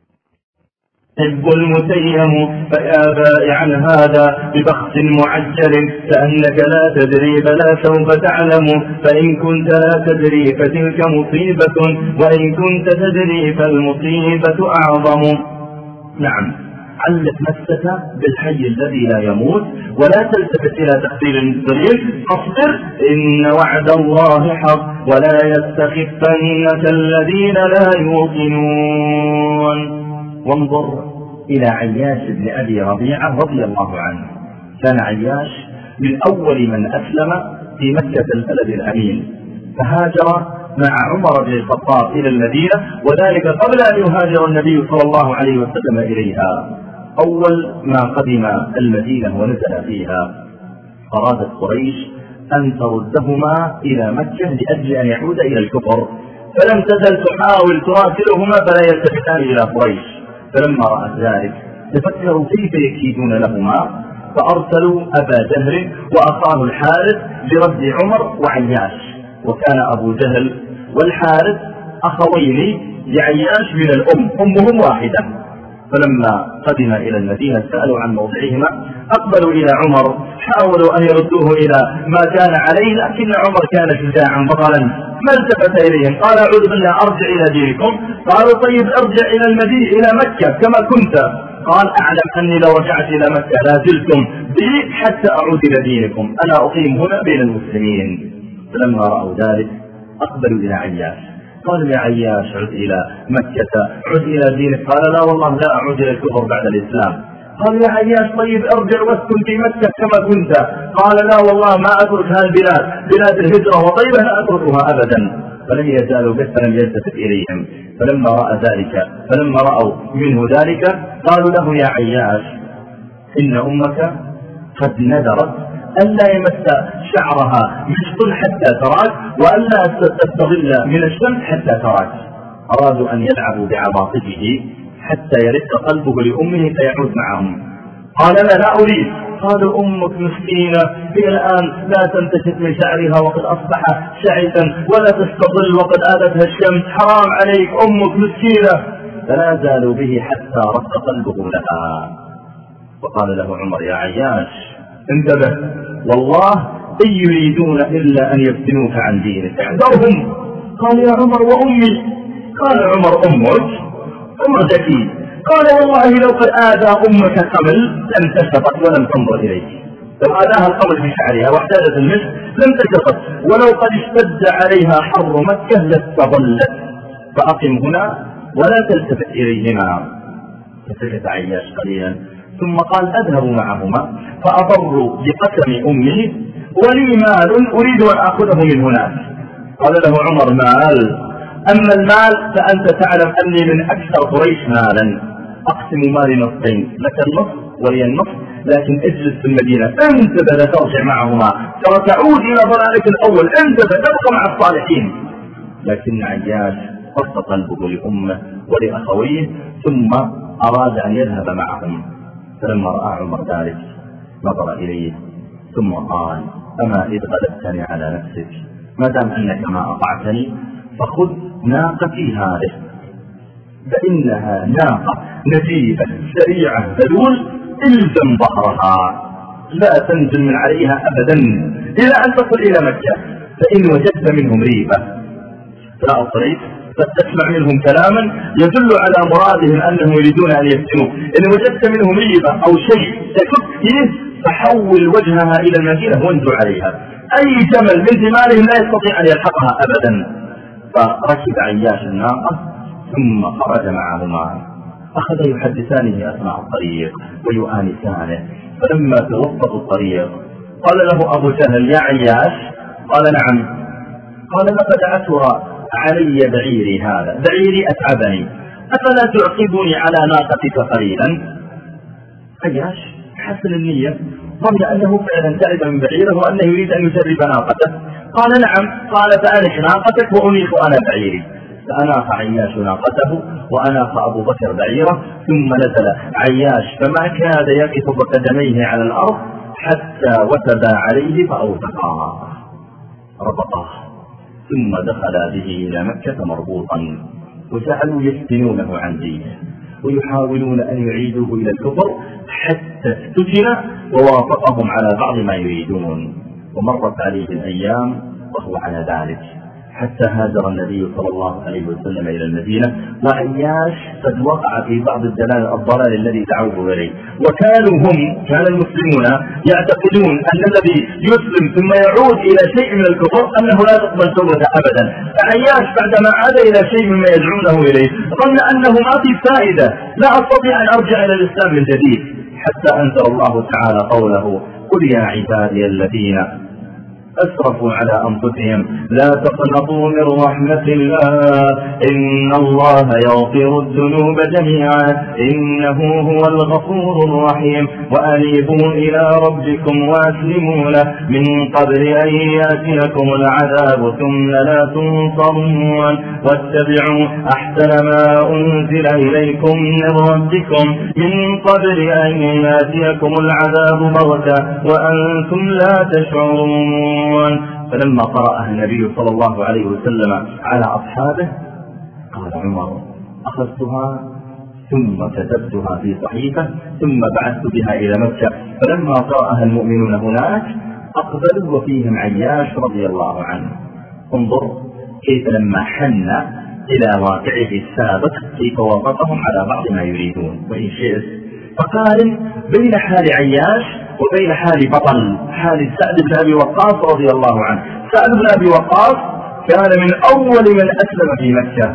S1: حب المتيم فيا بائعا هذا ببخت معجل كأنك لا تدري بلا سوف تعلم. فإن كنت لا تدري فتلك مصيبة وإن كنت تدري فالمصيبة أعظم. نعم. علق نفسك بالحي الذي لا يموت ولا تلتفت إلى تقدير الدليل فاصبر إن وعد الله حق ولا يستخفنك الذين لا يوقنون. وانظر إلى عياش بن أبي ربيعة رضي الله عنه. كان عياش من أول من أسلم في مكة البلد الأمين. فهاجر مع عمر بن الخطاب إلى المدينة وذلك قبل أن يهاجر النبي صلى الله عليه وسلم إليها. أول ما قدم المدينة ونزل فيها. أرادت قريش أن تردهما إلى مكة لأجل أن يعود إلى الكفر. فلم تزل تحاول تراسلهما فلا يلتفتان إلى قريش. فلما رأت ذلك تفكروا كيف يكيدون لهما؟ فأرسلوا أبا جهل وأخاه الحارث لرد عمر وعياش. وكان أبو جهل والحارث أخوين لعياش من الأم أمهم واحدة. فلما قدم إلى المدينة سألوا عن موضعهما. أقبلوا إلى عمر حاولوا أن يردوه إلى ما كان عليه لكن عمر كان شجاعا بطلا ما التفت إليهم؟ قال أعوذ بالله أرجع إلى دينكم. قالوا طيب ارجع إلى المدينة إلى مكة كما كنت. قال أعلم أني لو رجعت إلى مكة لا زلتم بي حتى أعود إلى دينكم. أنا أقيم هنا بين المسلمين. فلما رأوا ذلك أقبلوا إلى عياش. قالوا يا عياش عد إلى مكة عد إلى دينك. قال لا والله لا أعود إلى الكفر بعد الإسلام. قال يا عياش طيب ارجع واسكن في مكة كما كنت. قال لا والله ما أترك هذه البلاد بلاد الهجرة وطيبة لا أتركها أبدا. فلم يزالوا به فلم يلتفت إليهم. فلما رأى ذلك فلما رأوا منه ذلك قالوا له يا عياش إن أمك قد نذرت ألا يمس شعرها مشط حتى تراك وألا تستظل من الشمس حتى تراك. أرادوا أن يلعبوا بعواطفه حتى يرق قلبه لأمه فيعود معهم. قال لا لا أريد. قالوا أمك مسكينة هي الآن لا تنتشف من شعرها وقد أصبح شعثا ولا تستظل وقد آذتها الشمس. حرام عليك أمك مسكينة. فلا زالوا به حتى رق قلبه لها. وقال له عمر يا عياش انتبه. والله إن يريدون إلا أن يفتنوك عن دينك. احذرهم. قال يا عمر وأمي. قال عمر أمك. عمر ذكي قال والله لو قد آذى أمك قبل لم تشفط ولم تنظر إليك. لو آذاها القبل بشعرها واحتاجت المسك لم تشفط ولو قد اشتد عليها حر مكة لاستظلت. فأقم هنا ولا تلتفت إليهما فسكت عياش قليلا. ثم قال أذهب معهما فأضروا بقسم أمه ولي مال أريد أن آخذه من هناك قال له عمر مال. أما المال فأنت تعلم أني من أكثر قريش مالا. أقسم مالي نصفين لك النصف ولي النصف لكن اجلس في المدينة. انت لا ترجع معهما. ترى تعود إلى ضلالك الأول. انت تبقى مع الصالحين. لكن عياش قص قلبه لأمه ولأخويه ثم أراد أن يذهب معهم. فلما رأى عمر ذلك نظر إليه ثم قال أما إذ غلبتني على نفسك ما دام أنك ما أطعتني فخذ ناقتي هذه فإنها ناقة نجيبة سريعة ذلول إلزم ظهرها لا تنزل من عليها أبدا إلى أن تصل إلى مكة فإن وجدت منهم ريبة لا الطريق قد تسمع منهم كلاما يدل على مرادهم أنهم يريدون أن يفتنوك إن وجدت منهم ريبة أو شيء تشك فيه فحول وجهها إلى المدينة وانزل عليها. أي جمل من جمالهم لا يستطيع أن يلحقها أبدا. فركب عياش الناقة ثم خرج معهما. أخذ يحدثانه أثناء الطريق ويؤانسانه. فلما توسطوا الطريق قال له أبو جهل يا عياش. قال نعم. قال لقد عثر علي بعيري هذا. بعيري أتعبني. أفلا تعقبني على ناقتك قليلا عياش حسن النية. ظن أنه فعلا تعب من بعيره وأنه يريد أن يجرب ناقته. قال نعم. قال فأنخ ناقتك وأنيخ أنا بعيري. فأناخ عياش ناقته وأناخ أبو بكر بعيره ثم نزل عياش فما كاد يقف بقدميه على الأرض حتى وثب عليه فأوثقاه ربطاه ثم دخل به إلى مكة مربوطا وجعلوا يفتنونه عن دينه ويحاولون أن يعيدوه إلى الكفر حتى استجن ووافقهم على بعض ما يريدون. ومرت عليه الأيام وهو على ذلك. حتى هاجر النبي صلى الله عليه وسلم إلى المدينة. وعياش قد وقع في بعض الدلال الضلال الذي دعوه إليه. وكانوا هم كان المسلمون يعتقدون أن الذي يسلم ثم يعود إلى شيء من الكفر أنه لا تقبل توبة أبدا. فعياش بعدما عاد إلى شيء مما يدعونه إليه ظن أنه ما في فائدة. لا أستطيع أن أرجع إلى الإسلام من جديد. حتى أنزل الله تعالى قوله قل يا عبادي الذين أسرفوا على أنفسهم. لا تقنطوا من رحمة الله. إن الله يغفر الذنوب جميعا. إنه هو الغفور الرحيم. وأنيبوا إلى ربكم وأسلموا له. من قبل أن يأتيكم العذاب ثم لا تنصرون. واتبعوا أحسن ما أنزل إليكم من ربكم. من قبل أن يأتيكم العذاب بغتة وأنتم لا تشعرون. يعلمون فلما قرأها النبي صلى الله عليه وسلم على أصحابه قال عمر أخذتها ثم كتبتها في صحيفة ثم بعثت بها إلى مكة. فلما قرأها المؤمنون هناك أقبلوا وفيهم عياش رضي الله عنه. انظر كيف لما حن إلى واقعه السابق كيف وافقهم على بعض ما يريدون. وإن شئت فقارن بين حال عياش وبين حال بطل حال سعد بن أبي وقاص رضي الله عنه. سعد بن أبي وقاص كان من أول من أسلم في مكة.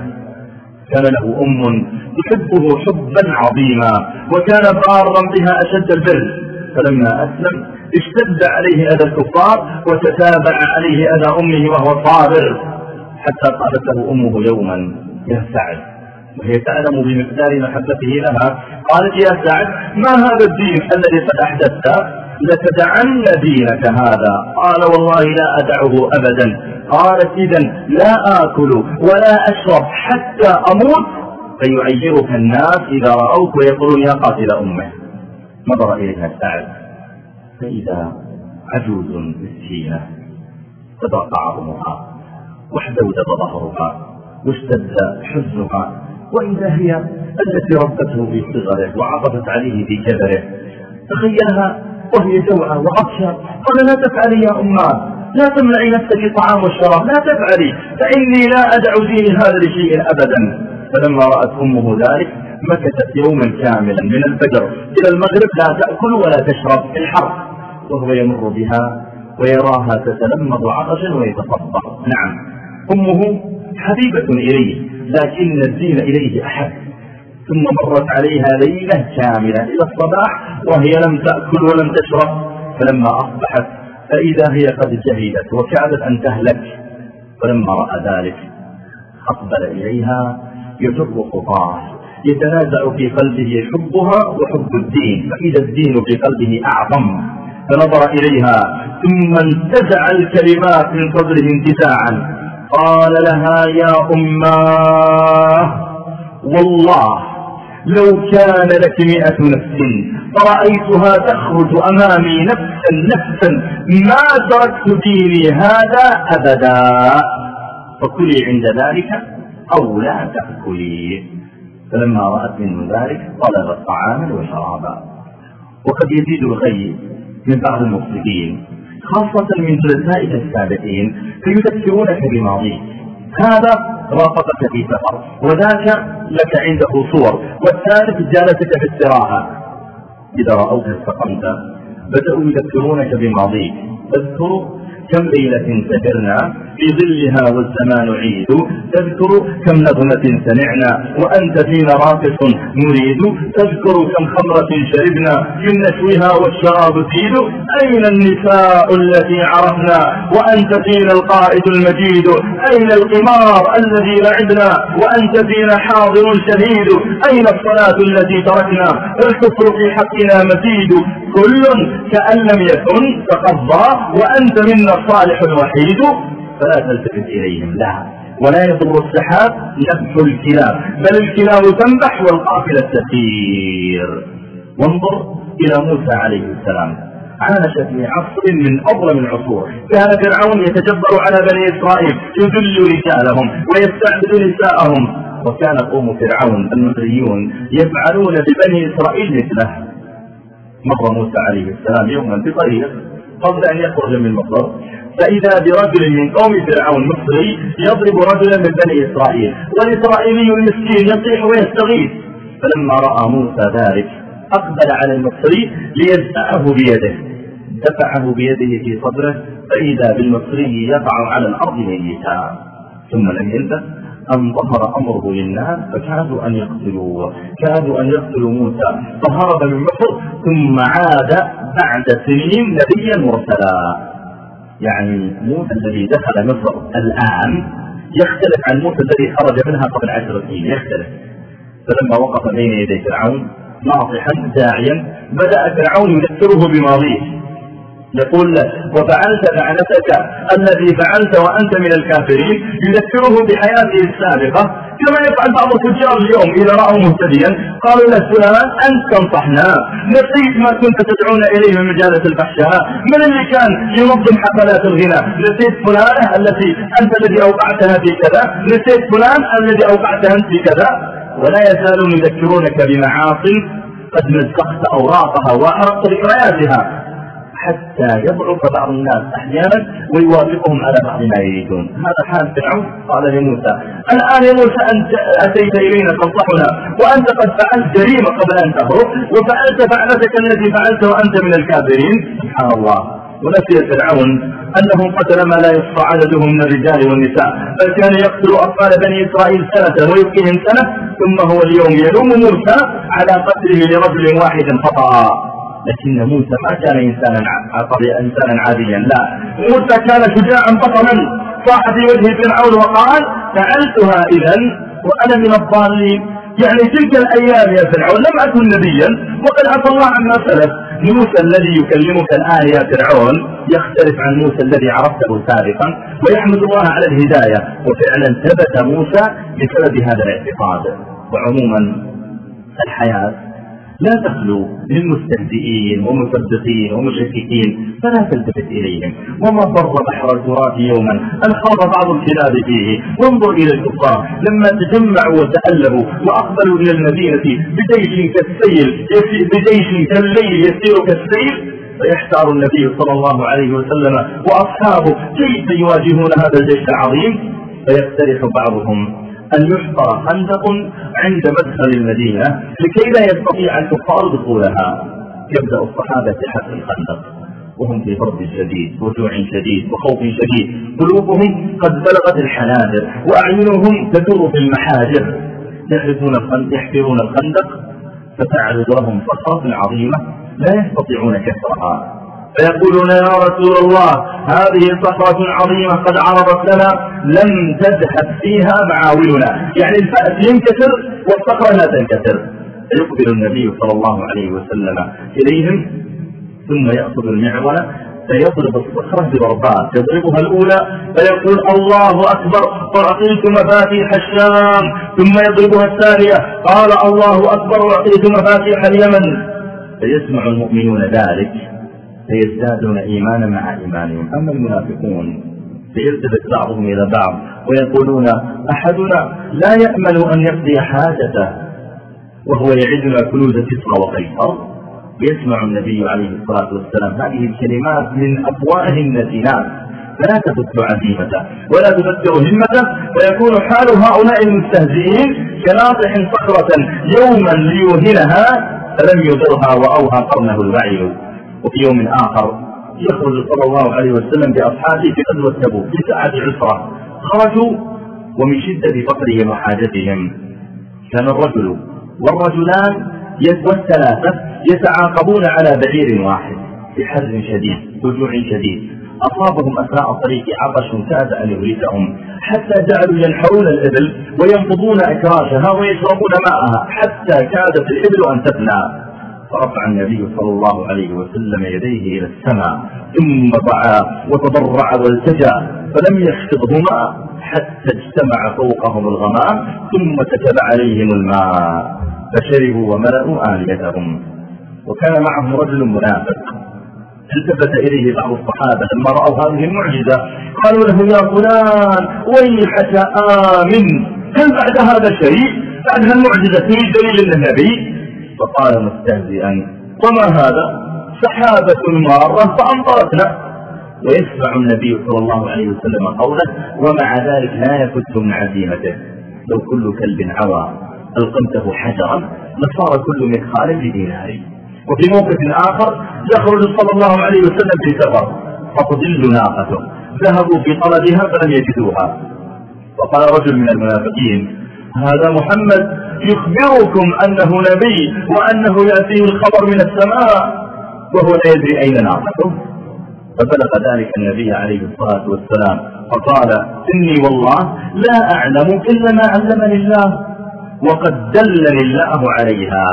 S1: كان له أم تحبه حبا عظيما وكان بارا بها أشد البر. فلما أسلم اشتد عليه أذى الكفار وتتابع عليه أذى أمه وهو صابر. حتى قالت له أمه يوما يا سعد. وهي تعلم بمقدار محبته لها. قالت يا سعد ما هذا الدين الذي قد أحدثته لتدعن دينك هذا. قال والله لا أدعه أبدا. قالت إذا لا آكل ولا أشرب حتى أموت. فيعيرك الناس إذا رأوك ويقولون يا قاتل أمه نظر إليها سعد. فإذا عجوز مسكينة فضاق عظمها واحدودب ظهرها واشتد حزنها. وإذا هي التي ربته في صغره وعطفت عليه في كبره تخيلها وهي جوعة وعطشة قال لا تفعلي يا أماه لا تمنعي نفسك الطعام والشراب لا تفعلي فإني لا أدع ديني هذا لشيء أبدا. فلما رأت أمه ذلك مكثت يوما كاملا من الفجر إلى المغرب لا تأكل ولا تشرب في الحر. وهو يمر بها ويراها تتلمض عطشا ويتصبر نعم. أمه حبيبة إليه لكن الدين إليه أحب. ثم مرت عليها ليلة كاملة إلى الصباح وهي لم تأكل ولم تشرب فلما أصبحت فإذا هي قد جهدت وكادت أن تهلك فلما رأى ذلك أقبل إليها يجر خطاه يتنازع في قلبه حبها وحب الدين فإذا الدين في قلبه أعظم فنظر إليها ثم انتزع الكلمات من صدره انتزاعا. قال لها يا أماه والله لو كان لك مئة نفس فرأيتها تخرج أمامي نفسا نفسا ما تركت ديني هذا أبدا. فكلي عند ذلك أو لا تأكلي. فلما رأت منه ذلك طلبت طعاما وشرابا. وقد يزيد الغي من بعض المفسدين. خاصة من جلسائك السابقين فيذكرونك بماضيك هذا رافقك في سفر وذاك لك عنده صور والثالث جالسك في استراحة إذا رأوك استقمت بدأوا يذكرونك بماضيك تذكر كم ليلة سهرنا في ظلها والزمان عيد. تذكر كم نغمة سمعنا وأنت فينا راقص نريد تذكر كم خمرة شربنا من نشوها والشراب تيد. أين النساء التي عرفنا وأنت فينا القائد المجيد. أين القمار الذي لعبنا وأنت فينا حاضر شهيد. أين الصلاة التي تركنا؟ الكفر في حقنا مزيد. كل كأن لم يكن تقضى وأنت منا الصالح الوحيد فلا تلتفت إليهم لا. ولا يضر السحاب نفح الكلاب بل الكلاب تنبح والقافلة تسير وانظر إلى موسى عليه السلام. عاش في عصر من أظلم العصور. كان فرعون يتجبر على بني إسرائيل يذل رجالهم ويستعبد نساءهم. وكان قوم فرعون المصريون يفعلون ببني إسرائيل مثله. مر موسى عليه السلام يوما بطريق قبل أن يخرج من مصر. فإذا برجل من قوم فرعون مصري يضرب رجلا من بني إسرائيل والإسرائيلي المسكين يصيح ويستغيث. فلما رأى موسى ذلك أقبل على المصري ليدفعه بيده. دفعه بيده في صدره فإذا بالمصري يقع على الأرض ميتا. ثم لم يلبث أن ظهر أمره للناس فكادوا أن يقتلوه. كادوا أن يقتلوا موسى فهرب من مصر ثم عاد بعد سنين نبيا مرسلا. يعني موسى الذي دخل مصر الآن يختلف عن موسى الذي خرج منها قبل عشر سنين يختلف. فلما وقف بين يدي فرعون ناصحا داعيا بدأ فرعون يذكره بماضيه. يقول له وفعلت فعلتك الذي فعلت وأنت من الكافرين يذكره بحياته السابقة كما يفعل بعض التجار اليوم إذا رأوا مهتديا. قالوا له فلان أنت تنصحنا نسيت ما كنت تدعون إليه من مجالة الفحشاء من اللي كان ينظم حفلات الغنى نسيت فلانة التي أنت الذي أوقعتها في كذا نسيت فلان الذي أوقعتها أنت في كذا. ولا يزالون يذكرونك بمعاصي قد مزقت أوراقها وأحرقت ذكرياتها. حتى يضعف بعض الناس أحيانا ويوافقهم على بعض ما يريدون. هذا حال فرعون. قال لموسى الآن يا موسى أنت أتيت إلينا تنصحنا وأنت قد فعلت جريمة قبل أن تهرب وفعلت فعلتك التي فعلت وأنت من الكافرين. سبحان الله. ونسي فرعون انه قتل ما لا يحصى عدده من الرجال والنساء بل كان يقتل أطفال بني إسرائيل سنة ويبقيهم سنة ثم هو اليوم يلوم موسى على قتله لرجل واحد خطأ لكن موسى ما كان إنسانا إنسانا عاديا لا. موسى كان شجاعا بطلا صاح في وجه فرعون وقال فعلتها اذا وأنا من الضالين. يعني تلك الأيام يا فرعون لم أكن نبيا وقد عفى الله عما سلف. موسى الذي يكلمك الآن يا فرعون يختلف عن موسى الذي عرفته سابقا ويحمد الله على الهداية. وفعلا ثبت موسى بسبب هذا الاعتقاد. وعموما الحياة لا تخلو من مستهزئين ومصدقين ومشككين فلا تلتفت إليهم. وما ضر بحر الفرات يوما أن خاض بعض الكلاب فيه. وانظر إلى الكفار لما تجمعوا وتالفوا وأقبلوا إلى المدينة بجيش كالسيل بجيش كالليل يسير كالسيل. فيحتار النبي صلى الله عليه وسلم وأصحابه كيف يواجهون هذا الجيش العظيم؟ فيقترح بعضهم. أن يحفر خندق عند مدخل المدينة لكي لا يستطيع الكفار دخولها. يبدأ الصحابة حفر الخندق وهم في برد شديد وجوع شديد وخوف شديد. قلوبهم قد بلغت الحناجر وأعينهم تدور في المحاجر. يحفرون الخندق يحفرون الخندق فتعرض لهم صخرة عظيمة لا يستطيعون كسرها. فيقولون يا رسول الله هذه صخرة عظيمة قد عرضت لنا لم تذهب فيها معاولنا يعني الفأس ينكسر والصخرة لا تنكسر. فيقبل النبي صلى الله عليه وسلم إليهم ثم يأخذ المعولة فيضرب الصخرة بضربات. يضربها الأولى فيقول الله أكبر وأعطيت مفاتيح الشام. ثم يضربها الثانية قال الله أكبر وأعطيت مفاتيح اليمن. فيسمع المؤمنون ذلك. فيزدادون إيمانا مع إيمانهم. أما المنافقون فيلتفت بعضهم إلى بعض ويقولون أحدنا لا يأمل أن يقضي حاجته وهو يعدنا كنوز كسرى وقيصر. يسمع النبي عليه الصلاة والسلام هذه الكلمات من أفواه النتينات فلا تفت عزيمته ولا تفتر همته ويكون حال هؤلاء المستهزئين كناطح صخرة يوما ليوهنها فلم يضرها وأوهى قرنه الوعي وفي يوم آخر يخرج صلى الله عليه وسلم بأصحابه في غزوة تبوك في ساعة عسرة خرجوا ومن شدة فقرهم وحاجتهم. كان الرجل والرجلان والثلاثة يتعاقبون على بعير واحد بحر شديد وجوع شديد. أصابهم أثناء الطريق عطش كاد أن يهلكهم حتى جعلوا ينحرون الإبل وينفضون أكراشها ويشربون ماءها حتى كادت الإبل أن تفنى. فرفع النبي صلى الله عليه وسلم يديه إلى السماء ثم دعا وتضرع والتجا فلم يخفضهما حتى اجتمع فوقهم الغمام ثم كتب عليهم الماء فشربوا وملأوا آليتهم. وكان معهم رجل منافق. التفت إليه بعض الصحابة لما رأوا هذه المعجزة؟ قالوا له يا فلان ويحك آمن. هل بعد هذا شيء؟ بعد هالمعجزة تريد دليل النبي فقال مستهزئا وما هذا؟ سحابة مارة فأمطرتنا. ويسمع النبي صلى الله عليه وسلم قوله ومع ذلك لا يفت من عزيمته. لو كل كلب عوى ألقمته حجرا لصار كل مدخال بدينار. وفي موقف آخر يخرج صلى الله عليه وسلم في سفر فتضل ناقته ذهبوا في طلبها فلم يجدوها. وقال رجل من المنافقين هذا محمد يخبركم أنه نبي وأنه يأتيه الخبر من السماء وهو لا يدري أين ناقته. فبلغ ذلك النبي عليه الصلاة والسلام فقال إني والله لا أعلم إلا ما علمني الله وقد دلني الله عليها.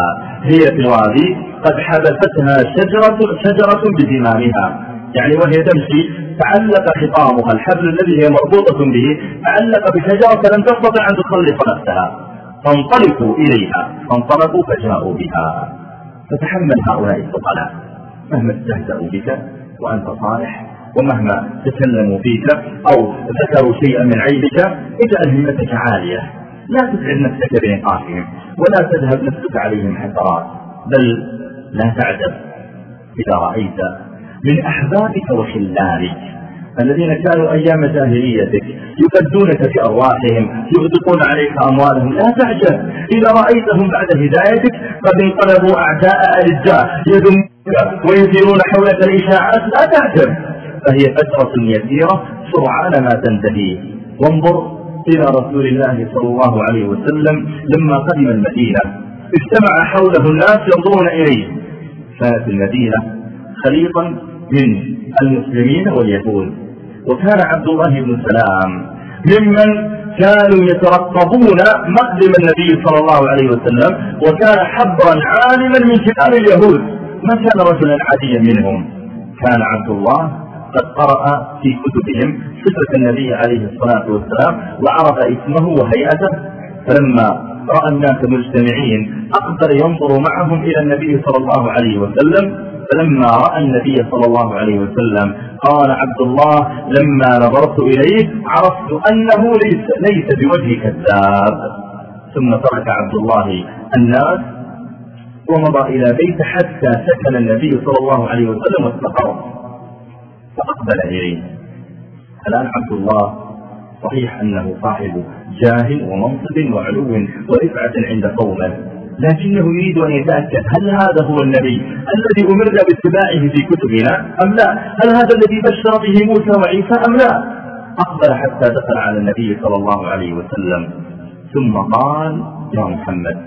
S1: هي في الوادي قد حبستها شجرة, شجرة بزمامها يعني وهي تمشي تعلق خطامها الحبل الذي هي مربوطة به تعلق بشجرة لم تستطع أن تخلص نفسها فانطلقوا إليها فانطلقوا فجاءوا بها. فتحمل هؤلاء الفضلاء. مهما استهزأوا بك وأنت صالح ومهما تكلموا فيك أو ذكروا شيئا من عيبك اجعل همتك عالية. لا تتعب نفسك بنقاشهم ولا تذهب نفسك عليهم حسرات. بل لا تعجب إذا رأيت من أحبابك وخلانك الذين كانوا أيام جاهليتك يفدونك في أرواحهم يغدقون عليك أموالهم. لا تعجب. إذا رأيتهم بعد هدايتك قد انقلبوا أعداء أرجاء يذمك ويثيرون حولك الإشاعات. لا تعجب. فهي فترة يسيرة. سرعان ما تنتهي. وانظر إلى رسول الله صلى الله عليه وسلم لما قدم المدينة. اجتمع حوله الناس ينظرون إليه. كانت المدينة خليطا من المسلمين واليهود. وكان عبد الله بن سلام ممن كانوا يترقبون مقدم النبي صلى الله عليه وسلم وكان حبرا عالما من كبار اليهود. ما كان رجلا عاديا منهم؟ كان عبد الله قد قرأ في كتبهم صفة النبي عليه الصلاة والسلام وعرف اسمه وهيئته. فلما رأى الناس مجتمعين أقدر ينظر معهم إلى النبي صلى الله عليه وسلم. فلما رأى النبي صلى الله عليه وسلم قال عبد الله لما نظرت إليه عرفت أنه ليس, ليس بوجه كذاب ثم ترك عبد الله الناس ومضى إلى بيت حتى سكن النبي صلى الله عليه وسلم واستقر فأقبل إليه. الآن عبد الله صحيح أنه صاحب جاه ومنصب وعلو ورفعة عند قومه. لكنه يريد أن يتأكد هل هذا هو النبي الذي أمرنا باتباعه في كتبنا أم لا؟ هل هذا الذي بشر به موسى وعيسى أم لا؟ أقبل حتى دخل على النبي صلى الله عليه وسلم ثم قال يا محمد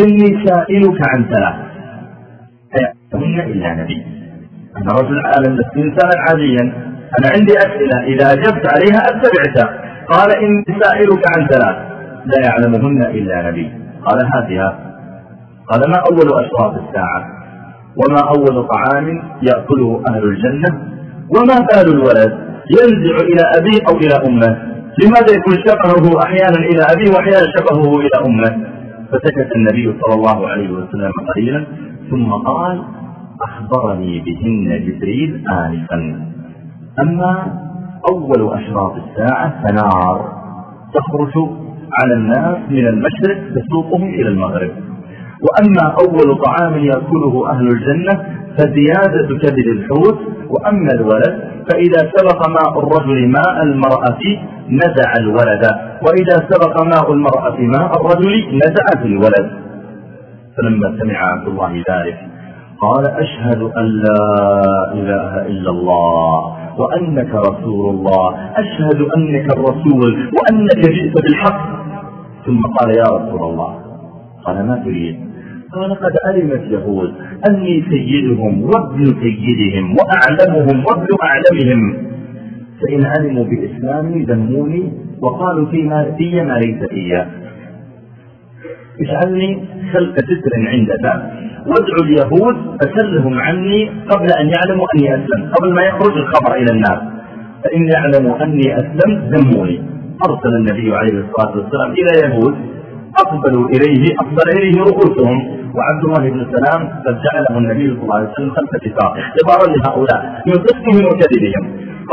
S1: إني سائلك عن ثلاث. فيأتون إلا نبي. أنا رجل عالم لست إنسانا عاديا. أنا عندي أسئلة إذا أجبت عليها أتبعك. قال إني سائلك عن ثلاث. لا يعلمهن إلا نبي. قال هاتها قال ما أول أشراط الساعة؟ وما أول طعام يأكله أهل الجنة؟ وما بال الولد ينزع إلى أبيه أو إلى أمه؟ لماذا يكون شبهه أحيانا إلى أبيه وأحيانا شبهه إلى أمه؟ فسكت النبي صلى الله عليه وسلم قليلا ثم قال أخبرني بهن جبريل آنفا. أما أول أشراط الساعة فنار تخرج على الناس من المشرق تسوقهم إلى المغرب. وأما أول طعام يأكله أهل الجنة فزيادة كبد الحوت وأما الولد فإذا سبق ماء الرجل ماء المرأة نزع الولد وإذا سبق ماء المرأة ماء الرجل نزع الولد. فلما سمع عبد الله ذلك قال أشهد أن لا إله إلا الله وأنك رسول الله أشهد أنك الرسول وأنك جئت بالحق. ثم قال يا رسول الله قال ما تريد؟ قال قد علمت يهود أني سيدهم وابن سيدهم وأعلمهم وابن أعلمهم. فإن علموا بإسلامي ذموني وقالوا فيما في ما ليس فيا. اجعلني خلف ستر عندك وادعو اليهود فسلهم عني قبل أن يعلموا أني أسلمت قبل ما يخرج الخبر إلى الناس. فإن يعلموا أني أسلمت ذموني. أرسل النبي عليه الصلاة والسلام إلى يهود أقبلوا إليه أقبل إليه رؤوسهم وعبد الله بن سلام قد جعله النبي صلى الله عليه وسلم خلف كتابه اختبارا لهؤلاء من صدقهم وكذبهم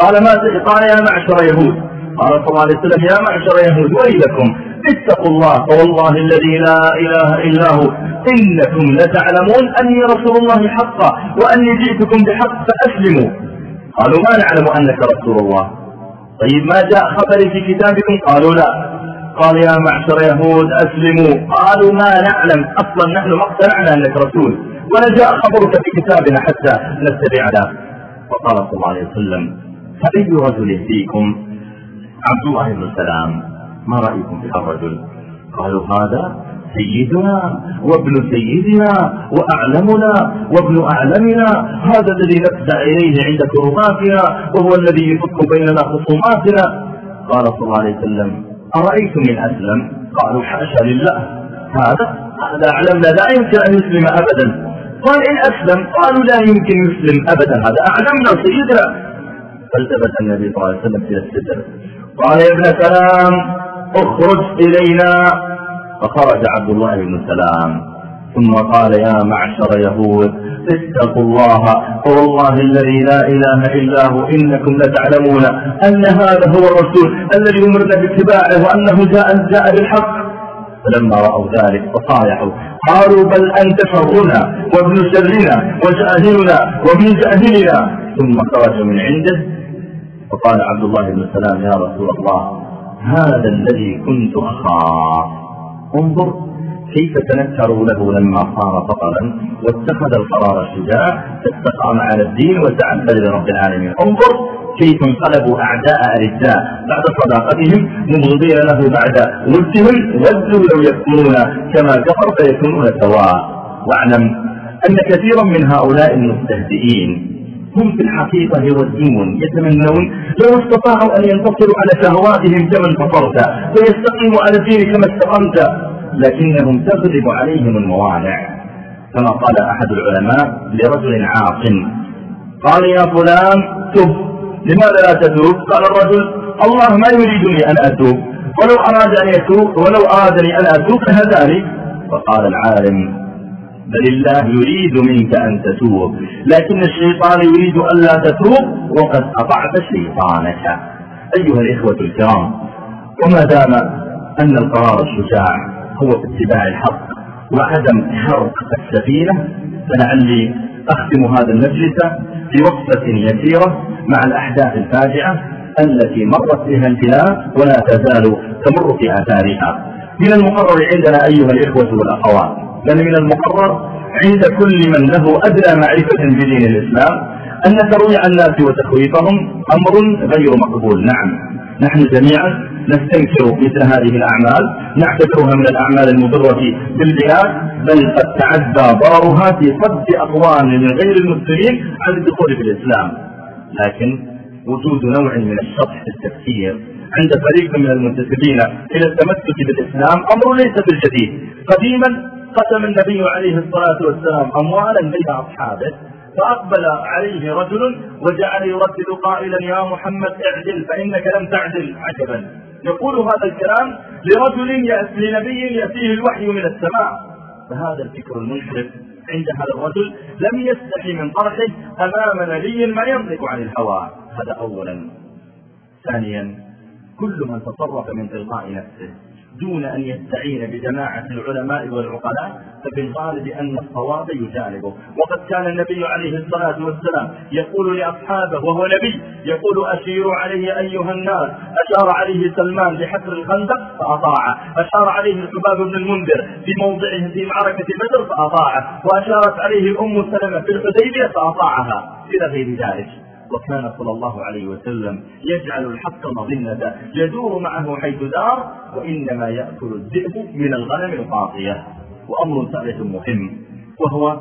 S1: قال ما قال يا معشر يهود؟ قال صلى الله عليه وسلم يا معشر يهود ويلكم اتقوا الله فوالله الذي لا إله إلا هو إنكم لتعلمون أني رسول الله حقا وأني جئتكم بحق فأسلموا. قالوا ما نعلم أنك رسول الله. طيب ما جاء خبري في كتابكم؟ قالوا لا. قال يا معشر يهود أسلموا. قالوا ما نعلم. أصلا نحن ما اقتنعنا أنك رسول. ولا جاء خبرك في كتابنا حتى نتبعنا وقال صلى الله عليه وسلم فأي رجل فيكم؟ عبد الله بن سلام. ما رأيكم في الرجل؟ قالوا هذا سيدنا وابن سيدنا وأعلمنا وابن أعلمنا. هذا الذي نفزع إليه عند كرباتنا وهو الذي يفك بيننا خصوماتنا. قال صلى الله عليه وسلم أرأيتم من أسلم؟ قالوا حاشا لله. هذا؟ هذا أعلمنا. لا يمكن أن يسلم أبدا. قال إن أسلم. قالوا لا يمكن يسلم أبدا. هذا أعلمنا سيدنا. فالتفت النبي صلى الله عليه وسلم إلى الستر قال يا ابن سلام اخرج إلينا. فخرج عبد الله بن سلام. ثم قال يا معشر يهود اتقوا الله فوالله الذي لا إله إلا هو إنكم لتعلمون أن هذا هو الرسول الذي أمرنا باتباعه وأنه جاء جاء بالحق. فلما رأوا ذلك فصالحوا قالوا بل أنت شرنا وابن شرنا وجاهلنا وابن جاهلنا. ثم خرج من عنده. فقال عبد الله بن سلام يا رسول الله هذا الذي كنت اخاف انظر كيف تنكروا له لما صار بطلا واتخذ القرار الشجاع فاستقام على الدين وتعبد لرب العالمين. انظر كيف انقلبوا أعداء ارداء بعد صداقتهم مبغضين له بعد ودهم ودوا لو يكفرون كما كفر فيكونون سواء. واعلم أن كثيرا من هؤلاء المستهزئين هم في الحقيقة يودون يتمنون لو استطاعوا أن ينتصروا على شهواتهم كما انتصرت ويستقيموا على الدين كما استقمت لكنهم تغلب عليهم الموانع. كما قال أحد العلماء لرجل عاق قال يا فلان تب. لماذا لا تتوب؟ قال الرجل الله ما يريدني أن أتوب. ولو أراد أن يتوب ولو أرادني أن أتوب فهداني. فقال العالم بل الله يريد منك أن تتوب. لكن الشيطان يريد ألا تتوب وقد أطعت شيطانك. أيها الإخوة الكرام وما دام أن القرار الشجاع هو في اتباع الحق وعدم حرق السفينة فلعلي أختم هذا المجلس بوقفة يسيرة مع الأحداث الفاجعة التي مرت بها البلاد ولا تزال تمر في آثارها. من المقرر عندنا أيها الإخوة والأخوات بل من المقرر عند كل من له أدنى معرفة بدين الإسلام أن ترويع الناس وتخويفهم أمر غير مقبول. نعم. نحن جميعا نستنكر مثل هذه الأعمال نعتبرها من الأعمال المضرة بالبلاد بل قد تعدى ضررها في صد أقوام من غير المسلمين عن الدخول في الإسلام. لكن وجود نوع من الشطح في التفكير عند فريق من المنتسبين إلى التمسك بالإسلام أمر ليس بالجديد. قديما قسم النبي عليه الصلاة والسلام أموالا بين أصحابه فأقبل عليه رجل وجعل يردد قائلا يا محمد اعدل فإنك لم تعدل عجبا. يقول هذا الكلام لرجل لنبي يأتيه الوحي من السماء. فهذا الفكر المنحرف عند هذا الرجل لم يستحي من طرحه أمام نبي ما ينطق عن الهوى. هذا أولا. ثانيا كل من تصرف من تلقاء نفسه. دون أن يستعين بجماعة العلماء والعقلاء ففي الغالب أن الصواب يجانبه. وقد كان النبي عليه الصلاة والسلام يقول لأصحابه وهو نبي يقول أشيروا علي أيها الناس. أشار عليه سلمان بحفر الخندق فأطاعه أشار عليه الحباب بن المنذر في موضعه في معركة بدر فأطاعه وأشارت عليه الأم سلمة في الحديبية فأطاعها. إلى غير ذلك. وكان صلى الله عليه وسلم يجعل الحق مظنة يدور معه حيث دار وإنما يأكل الذئب من الغنم القاطية وأمر ثالث مهم وهو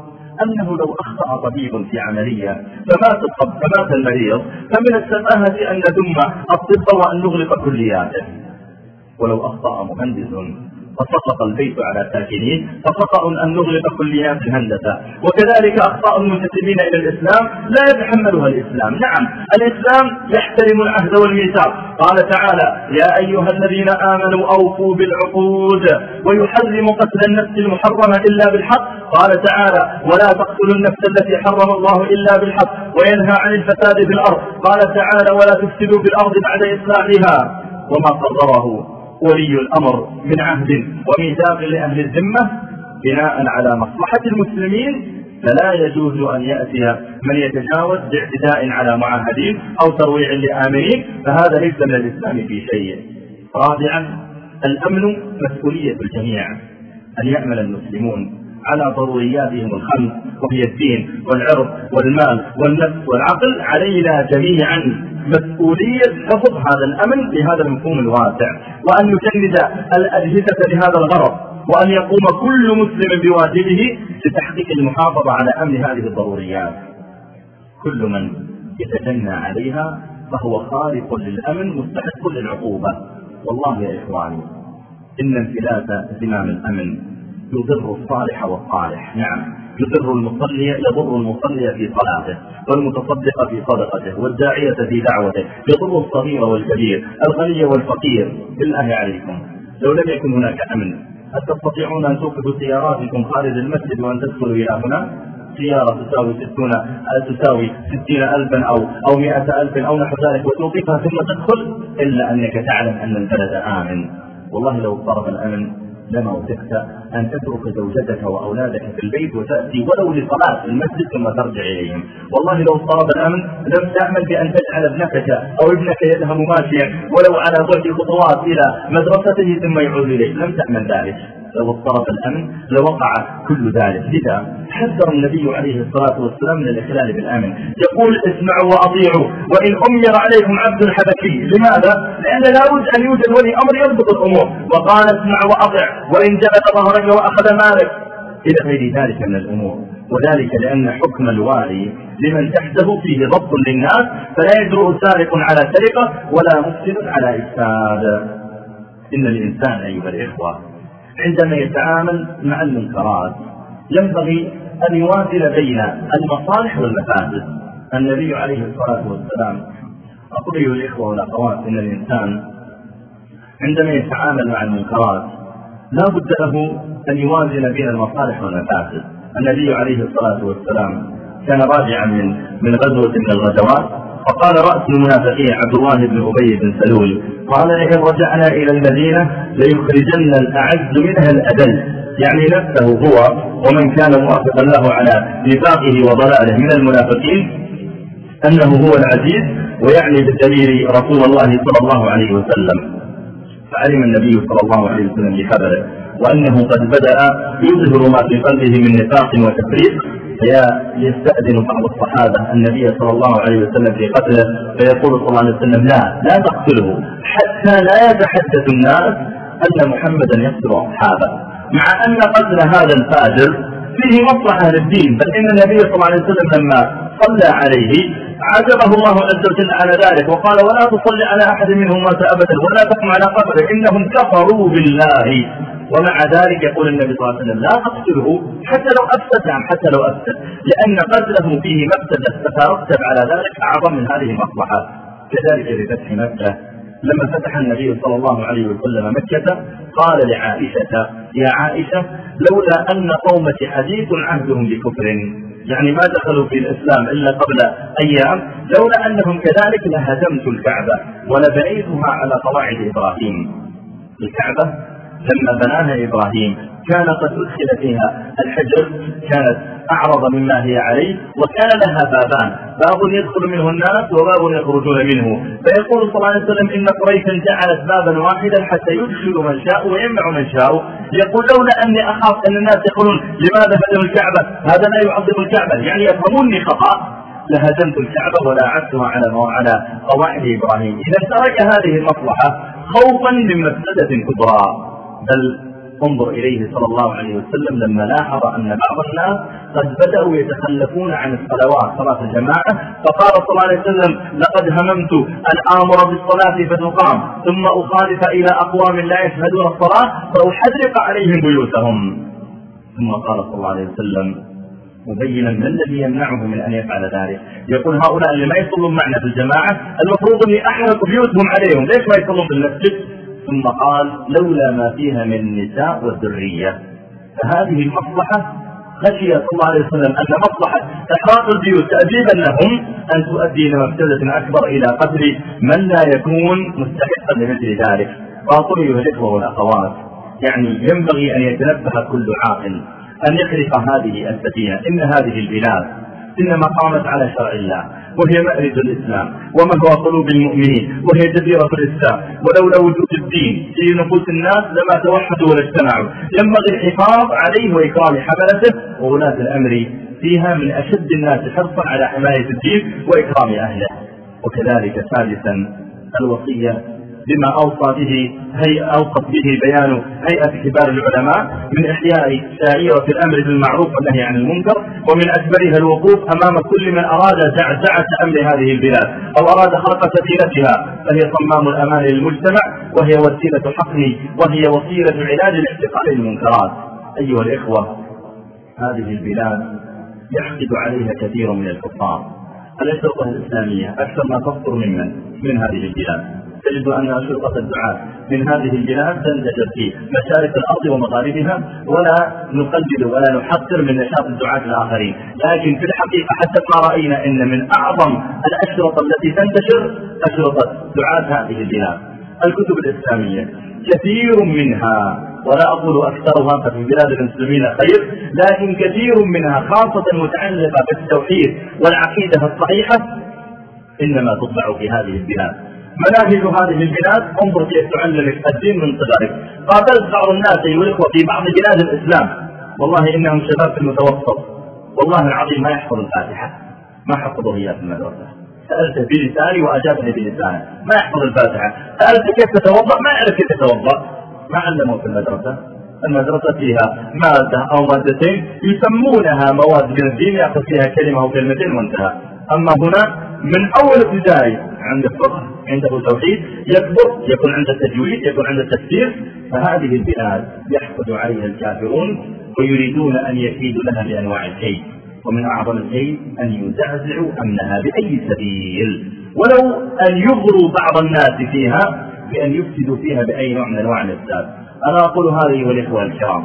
S1: أنه لو أخطأ طبيب في عملية فمات الطب فمات المريض فمن السفاهة أن نذم الطب وأن نغلق كلياته. ولو أخطأ مهندس فسقط البيت على ساكنين فخطأ أن نغلق كليات الهندسة. وكذلك أخطاء المنتسبين إلى الإسلام لا يتحملها الإسلام. نعم الإسلام يحترم العهد والميثاق. قال تعالى يا أيها الذين آمنوا أوفوا بالعقود ويحرم قتل النفس المحرمة إلا بالحق. قال تعالى ولا تقتلوا النفس التي حرم الله إلا بالحق وينهى عن الفساد في الأرض. قال تعالى ولا تفسدوا في الأرض بعد إصلاحها. وما قرره. ولي الأمر من عهد وميثاق لأهل الذمة بناء على مصلحة المسلمين فلا يجوز أن يأتي من يتجاوز باعتداء على معاهدين أو ترويع لآمنين فهذا ليس من الإسلام في شيء. رابعا الأمن مسؤولية الجميع أن يعمل المسلمون. على ضرورياتهم الخمس وهي الدين والعرض والمال والنفس والعقل علينا جميعا مسؤولية حفظ هذا الأمن بهذا المفهوم الواسع وأن نجند الأجهزة لهذا الغرض وأن يقوم كل مسلم بواجبه لتحقيق المحافظة على أمن هذه الضروريات. كل من يتجنى عليها فهو خالق للأمن مستحق للعقوبة. والله يا إخواني إن انفلات زمام الأمن يضر الصالح والصالح. نعم. يضر المصلي يضر المصلي في صلاته والمتصدق في صدقته والداعية في دعوته يضر الصغير والكبير الغني والفقير. بالله عليكم. لو لم يكن هناك أمن هل تستطيعون أن توقفوا سياراتكم خارج المسجد وأن تدخلوا إلى هنا؟ سيارة تساوي ستون تساوي ستين ألفا أو أو مئة ألف أو نحو ذلك وتوقفها ثم تدخل إلا أنك تعلم أن البلد آمن. والله لو اضطرب الأمن لما وثقت. أن تترك زوجتك وأولادك في البيت وتأتي ولو لصلاة المسجد ثم ترجع إليهم. والله لو اضطرب الأمن لم تعمل بأن تجعل ابنتك أو ابنك يذهب ماشيا ولو على بعد خطوات إلى مدرسته ثم يعود إليه. لم تعمل ذلك. لو اضطرب الأمن لوقع كل ذلك. لذا حذر النبي عليه الصلاة والسلام من الإخلال بالأمن. يقول اسمعوا وأطيعوا. وإن أمر عليكم عبد حبشي لماذا؟ لأن لابد أن يوجد ولي أمر يضبط الأمور. وقال اسمع وأطع. وإن جبت ظهرك وأخذ مالك. إلى غير ذلك من الأمور وذلك لأن حكم الوالي لمن تحته فيه ضبط للناس فلا يجرؤ سارق على سرقة ولا مفسد على إفساد. إن الإنسان أيها الإخوة عندما يتعامل مع المنكرات ينبغي أن يوازن بين المصالح والمفاسد. النبي عليه الصلاة والسلام أقول أيها الإخوة والأخوات إن الإنسان عندما يتعامل مع المنكرات لا بد له أن يوازن بين المصالح والمفاسد. النبي عليه الصلاة والسلام كان راجعا من من غزوة من الغزوات فقال رأس المنافقين عبد الله بن أبي بن سلول قال لئن رجعنا إلى المدينة ليخرجن الأعز منها الأذل. يعني نفسه هو ومن كان موافقا له على نفاقه وضلاله من المنافقين أنه هو العزيز ويعني بالدليل رسول الله صلى الله عليه وسلم. فعلم النبي صلى الله عليه وسلم بخبره وأنه قد بدأ يظهر ما في قلبه من نفاق وتفريق يستأذن بعض الصحابة النبي صلى الله عليه وسلم في قتله فيقول صلى الله عليه وسلم لا لا تقتله حتى لا يتحدث الناس أن محمدا يقتل أصحابه مع أن قتل هذا الفاجر فيه مصلحة للدين بل إن النبي صلى الله عليه وسلم لما صلى عليه عاتبه الله عز وجل على ذلك وقال ولا تصلي على أحد منهم مات أبدا ولا تقم على قبره إنهم كفروا بالله. ومع ذلك يقول النبي صلى الله عليه وسلم لا تقتله حتى لو افسد نعم حتى لو افسد لأن قتله فيه مفسده تترتب على ذلك أعظم من هذه المصلحة. كذلك بفتح مكة لما فتح النبي صلى الله عليه وسلم مكة قال لعائشة يا عائشة لولا أن قومك حديث عهدهم بكفر. يعني ما دخلوا في الإسلام إلا قبل أيام لولا أنهم كذلك لهدمت الكعبة ولبنيتها على قواعد إبراهيم. الكعبة لما بناها إبراهيم. كان قد أدخل فيها. الحجر كانت أعرض مما هي عليه وكان لها بابان. باب يدخل منه الناس وباب يخرجون منه. فيقول صلى الله عليه وسلم إن قريشا جعلت بابا واحدا حتى يدخل من شاء ويمنع من شاء. يقول لولا أني أخاف أن الناس يقولون لماذا هدم الكعبة؟ هذا لا يعظم الكعبة. يعني يفهموني خطأ. لهدمت الكعبة ولاعبتها على على قواعد إبراهيم. إذا ترك هذه المصلحة خوفا من مفسدة كبرى. بل انظر إليه صلى الله عليه وسلم لما لاحظ أن بعض الناس قد بدأوا يتخلفون عن الصلوات صلاة الجماعة فقال صلى الله عليه وسلم لقد هممت أن آمر بالصلاة فتقام ثم أخالف إلى أقوام لا يشهدون الصلاة فأحرق عليهم بيوتهم ثم قال صلى الله عليه وسلم مبينا ما الذي يمنعه من أن يفعل ذلك؟ يقول هؤلاء اللي ما يصلون معنا في الجماعة المفروض أني أحرق بيوتهم عليهم، ليش ما يصلون في المسجد؟ ثم قال لولا ما فيها من النساء والذرية. فهذه المصلحة خشي صلى الله عليه وسلم أن مصلحة إحراق البيوت تأديبا لهم أن تؤدي إلى مفسدة أكبر إلى قتل من لا يكون مستحقا لمثل ذلك. أيها الإخوة والأخوات يعني ينبغي أن يتنبه كل عاقل أن يخرق هذه السفينة إن هذه البلاد إنما قامت على شرع الله. وهي مأرز الإسلام ومهوى قلوب المؤمنين وهي جزيرة الإسلام. ولولا وجود الدين في نفوس الناس لما توحدوا ولا اجتمعوا. ينبغي الحفاظ عليه وإكرام حملته وولاة الأمر فيها من أشد الناس حرصا على حماية الدين وإكرام أهله. وكذلك ثالثا الوصية بما أوصى به هي أوصت به بيان هيئة كبار العلماء من إحياء شعيرة الأمر بالمعروف والنهي عن المنكر ومن أكبرها الوقوف أمام كل من أراد زعزعة أمر هذه البلاد أو أراد خلق سفينتها فهي صمام الأمان للمجتمع وهي وسيلة حقن وهي وسيلة علاج الاحتقان للمنكرات أيها الإخوة هذه البلاد يحقد عليها كثير من الكفار. الأشرطة الإسلامية أكثر ما تصدر ممن من هذه البلاد؟ تجد أن أشرطة الدعاة من هذه البلاد تنتشر في مشارق الأرض ومغاربها ولا نقلد ولا نحقر من نشاط الدعاة الآخرين. لكن في الحقيقة حتى ما رأينا أن من أعظم الأشرطة التي تنتشر أشرطة دعاة هذه البلاد الكتب الإسلامية كثير منها ولا أقول أكثرها ففي بلاد المسلمين خير لكن كثير منها خاصة متعلقة بالتوحيد والعقيدة الصحيحة إنما تطبع في هذه البلاد. مناهج هذه البلاد انظر كيف تعلمك الدين من صغرك قابلت بعض الناس ايها الاخوه في بعض بلاد الإسلام. والله إنهم شباب في المتوسط. والله العظيم ما يحفظ الفاتحة. ما حفظوا هي في المدرسة سالته بلساني وأجابني بلسانه ما يحفظ الفاتحة. سالته كيف تتوضأ؟ ما يعرف كيف يتوضا ما علمه في المدرسة. المدرسة فيها مادة أو مادتين يسمونها مواد من الدين يأخذ فيها كلمة أو كلمتين وانتهى. أما هنا من أول ابتدائي عند الفقه عنده توحيد يكبر يكون عنده تجويد يكون عنده تفسير فهذه البلاد يحقد عليها الكافرون ويريدون أن يكيدوا لها بأنواع الكيد. ومن أعظم الكيد أن يزعزعوا أمنها بأي سبيل. ولو أن يغروا بعض الناس فيها بأن يفسدوا فيها بأي نوع من أنواع الإفساد. أنا أقول هذه والإخوة الكرام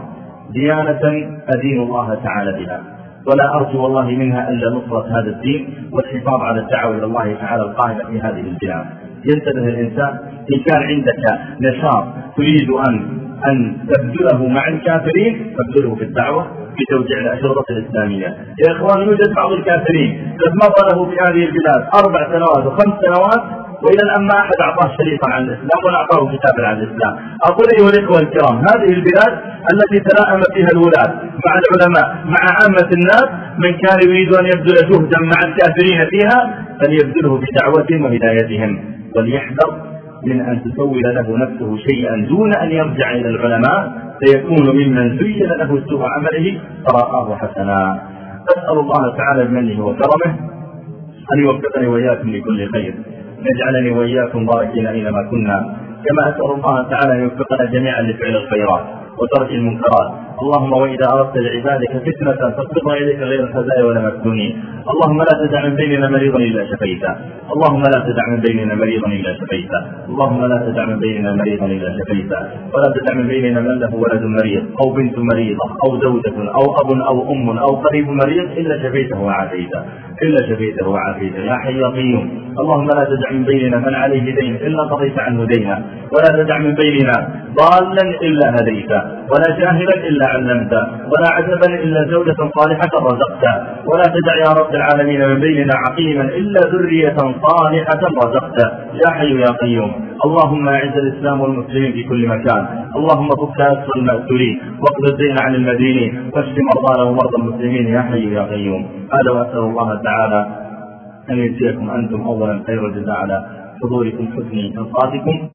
S1: ديانة أدين الله تعالى بها. ولا أرجو والله منها إلا نصرة هذا الدين والحفاظ على الدعوة إلى الله تعالى القائمة في هذه البلاد. ينتبه الإنسان إن كان عندك نشاط تريد أن أن تبذله مع الكافرين فابذله في الدعوة في توزيع الأشرطة الإسلامية. يا إخوان يوجد بعض الكافرين قد مضى له في هذه البلاد أربع سنوات وخمس سنوات وإلى الآن ما أحد أعطاه شريطا عن الإسلام ولا أعطاه كتابا عن الإسلام. أقول أيها الإخوة الكرام هذه البلاد التي تلاءم فيها الولاة مع العلماء مع عامة الناس من كان يريد أن يبذل جهدا مع الكافرين فيها فليبذله بدعوتهم وهدايتهم وليحذر من أن تسول له نفسه شيئا دون أن يرجع إلى العلماء فيكون ممن زين له سوء عمله فرآه حسنا. أسأل الله تعالى بمنه وكرمه أن يوفقني وإياكم لكل خير يجعلني وإياكم باركين أينما كنا. كما أسأل الله تعالى أن يوفقنا جميعا لفعل الخيرات وترك المنكرات. اللهم وإذا أردت لعبادك فتنة فاقبضنا إليك غير الخزايا ولا مفتونين. اللهم لا تدع من بيننا مريضا إلا شفيته. اللهم لا تدع من بيننا مريضا إلا شفيته. اللهم لا تدع من بيننا مريضا إلا شفيته. ولا تدع من بيننا من له ولد مريض أو بنت مريضة أو زوجة أو أب أو أم أو قريب مريض إلا شفيته وعافيته. إلا شفيته وعافيته يا حي يا قيوم اللهم لا تدع من بيننا من عليه دين إلا قضيت عنه دينا. ولا تدع من بيننا ضالا إلا هديته ولا جاهلا إلا علمته ولا عجبا إلا زوجة صالحة رزقته ولا تدع يا رب العالمين من بيننا عقيما إلا ذرية صالحة رزقته يا حي يا قيوم. اللهم أعز الإسلام والمسلمين في كل مكان. اللهم فك اسر المأسورين واقض الدين عن المدينين. واشف مرضانا ومرضى المسلمين. يا حي يا قيوم. هذا وأسأل الله تعالى. ان يجزيكم أنتم اولا خير الجزاء على حضوركم حسن انصاتكم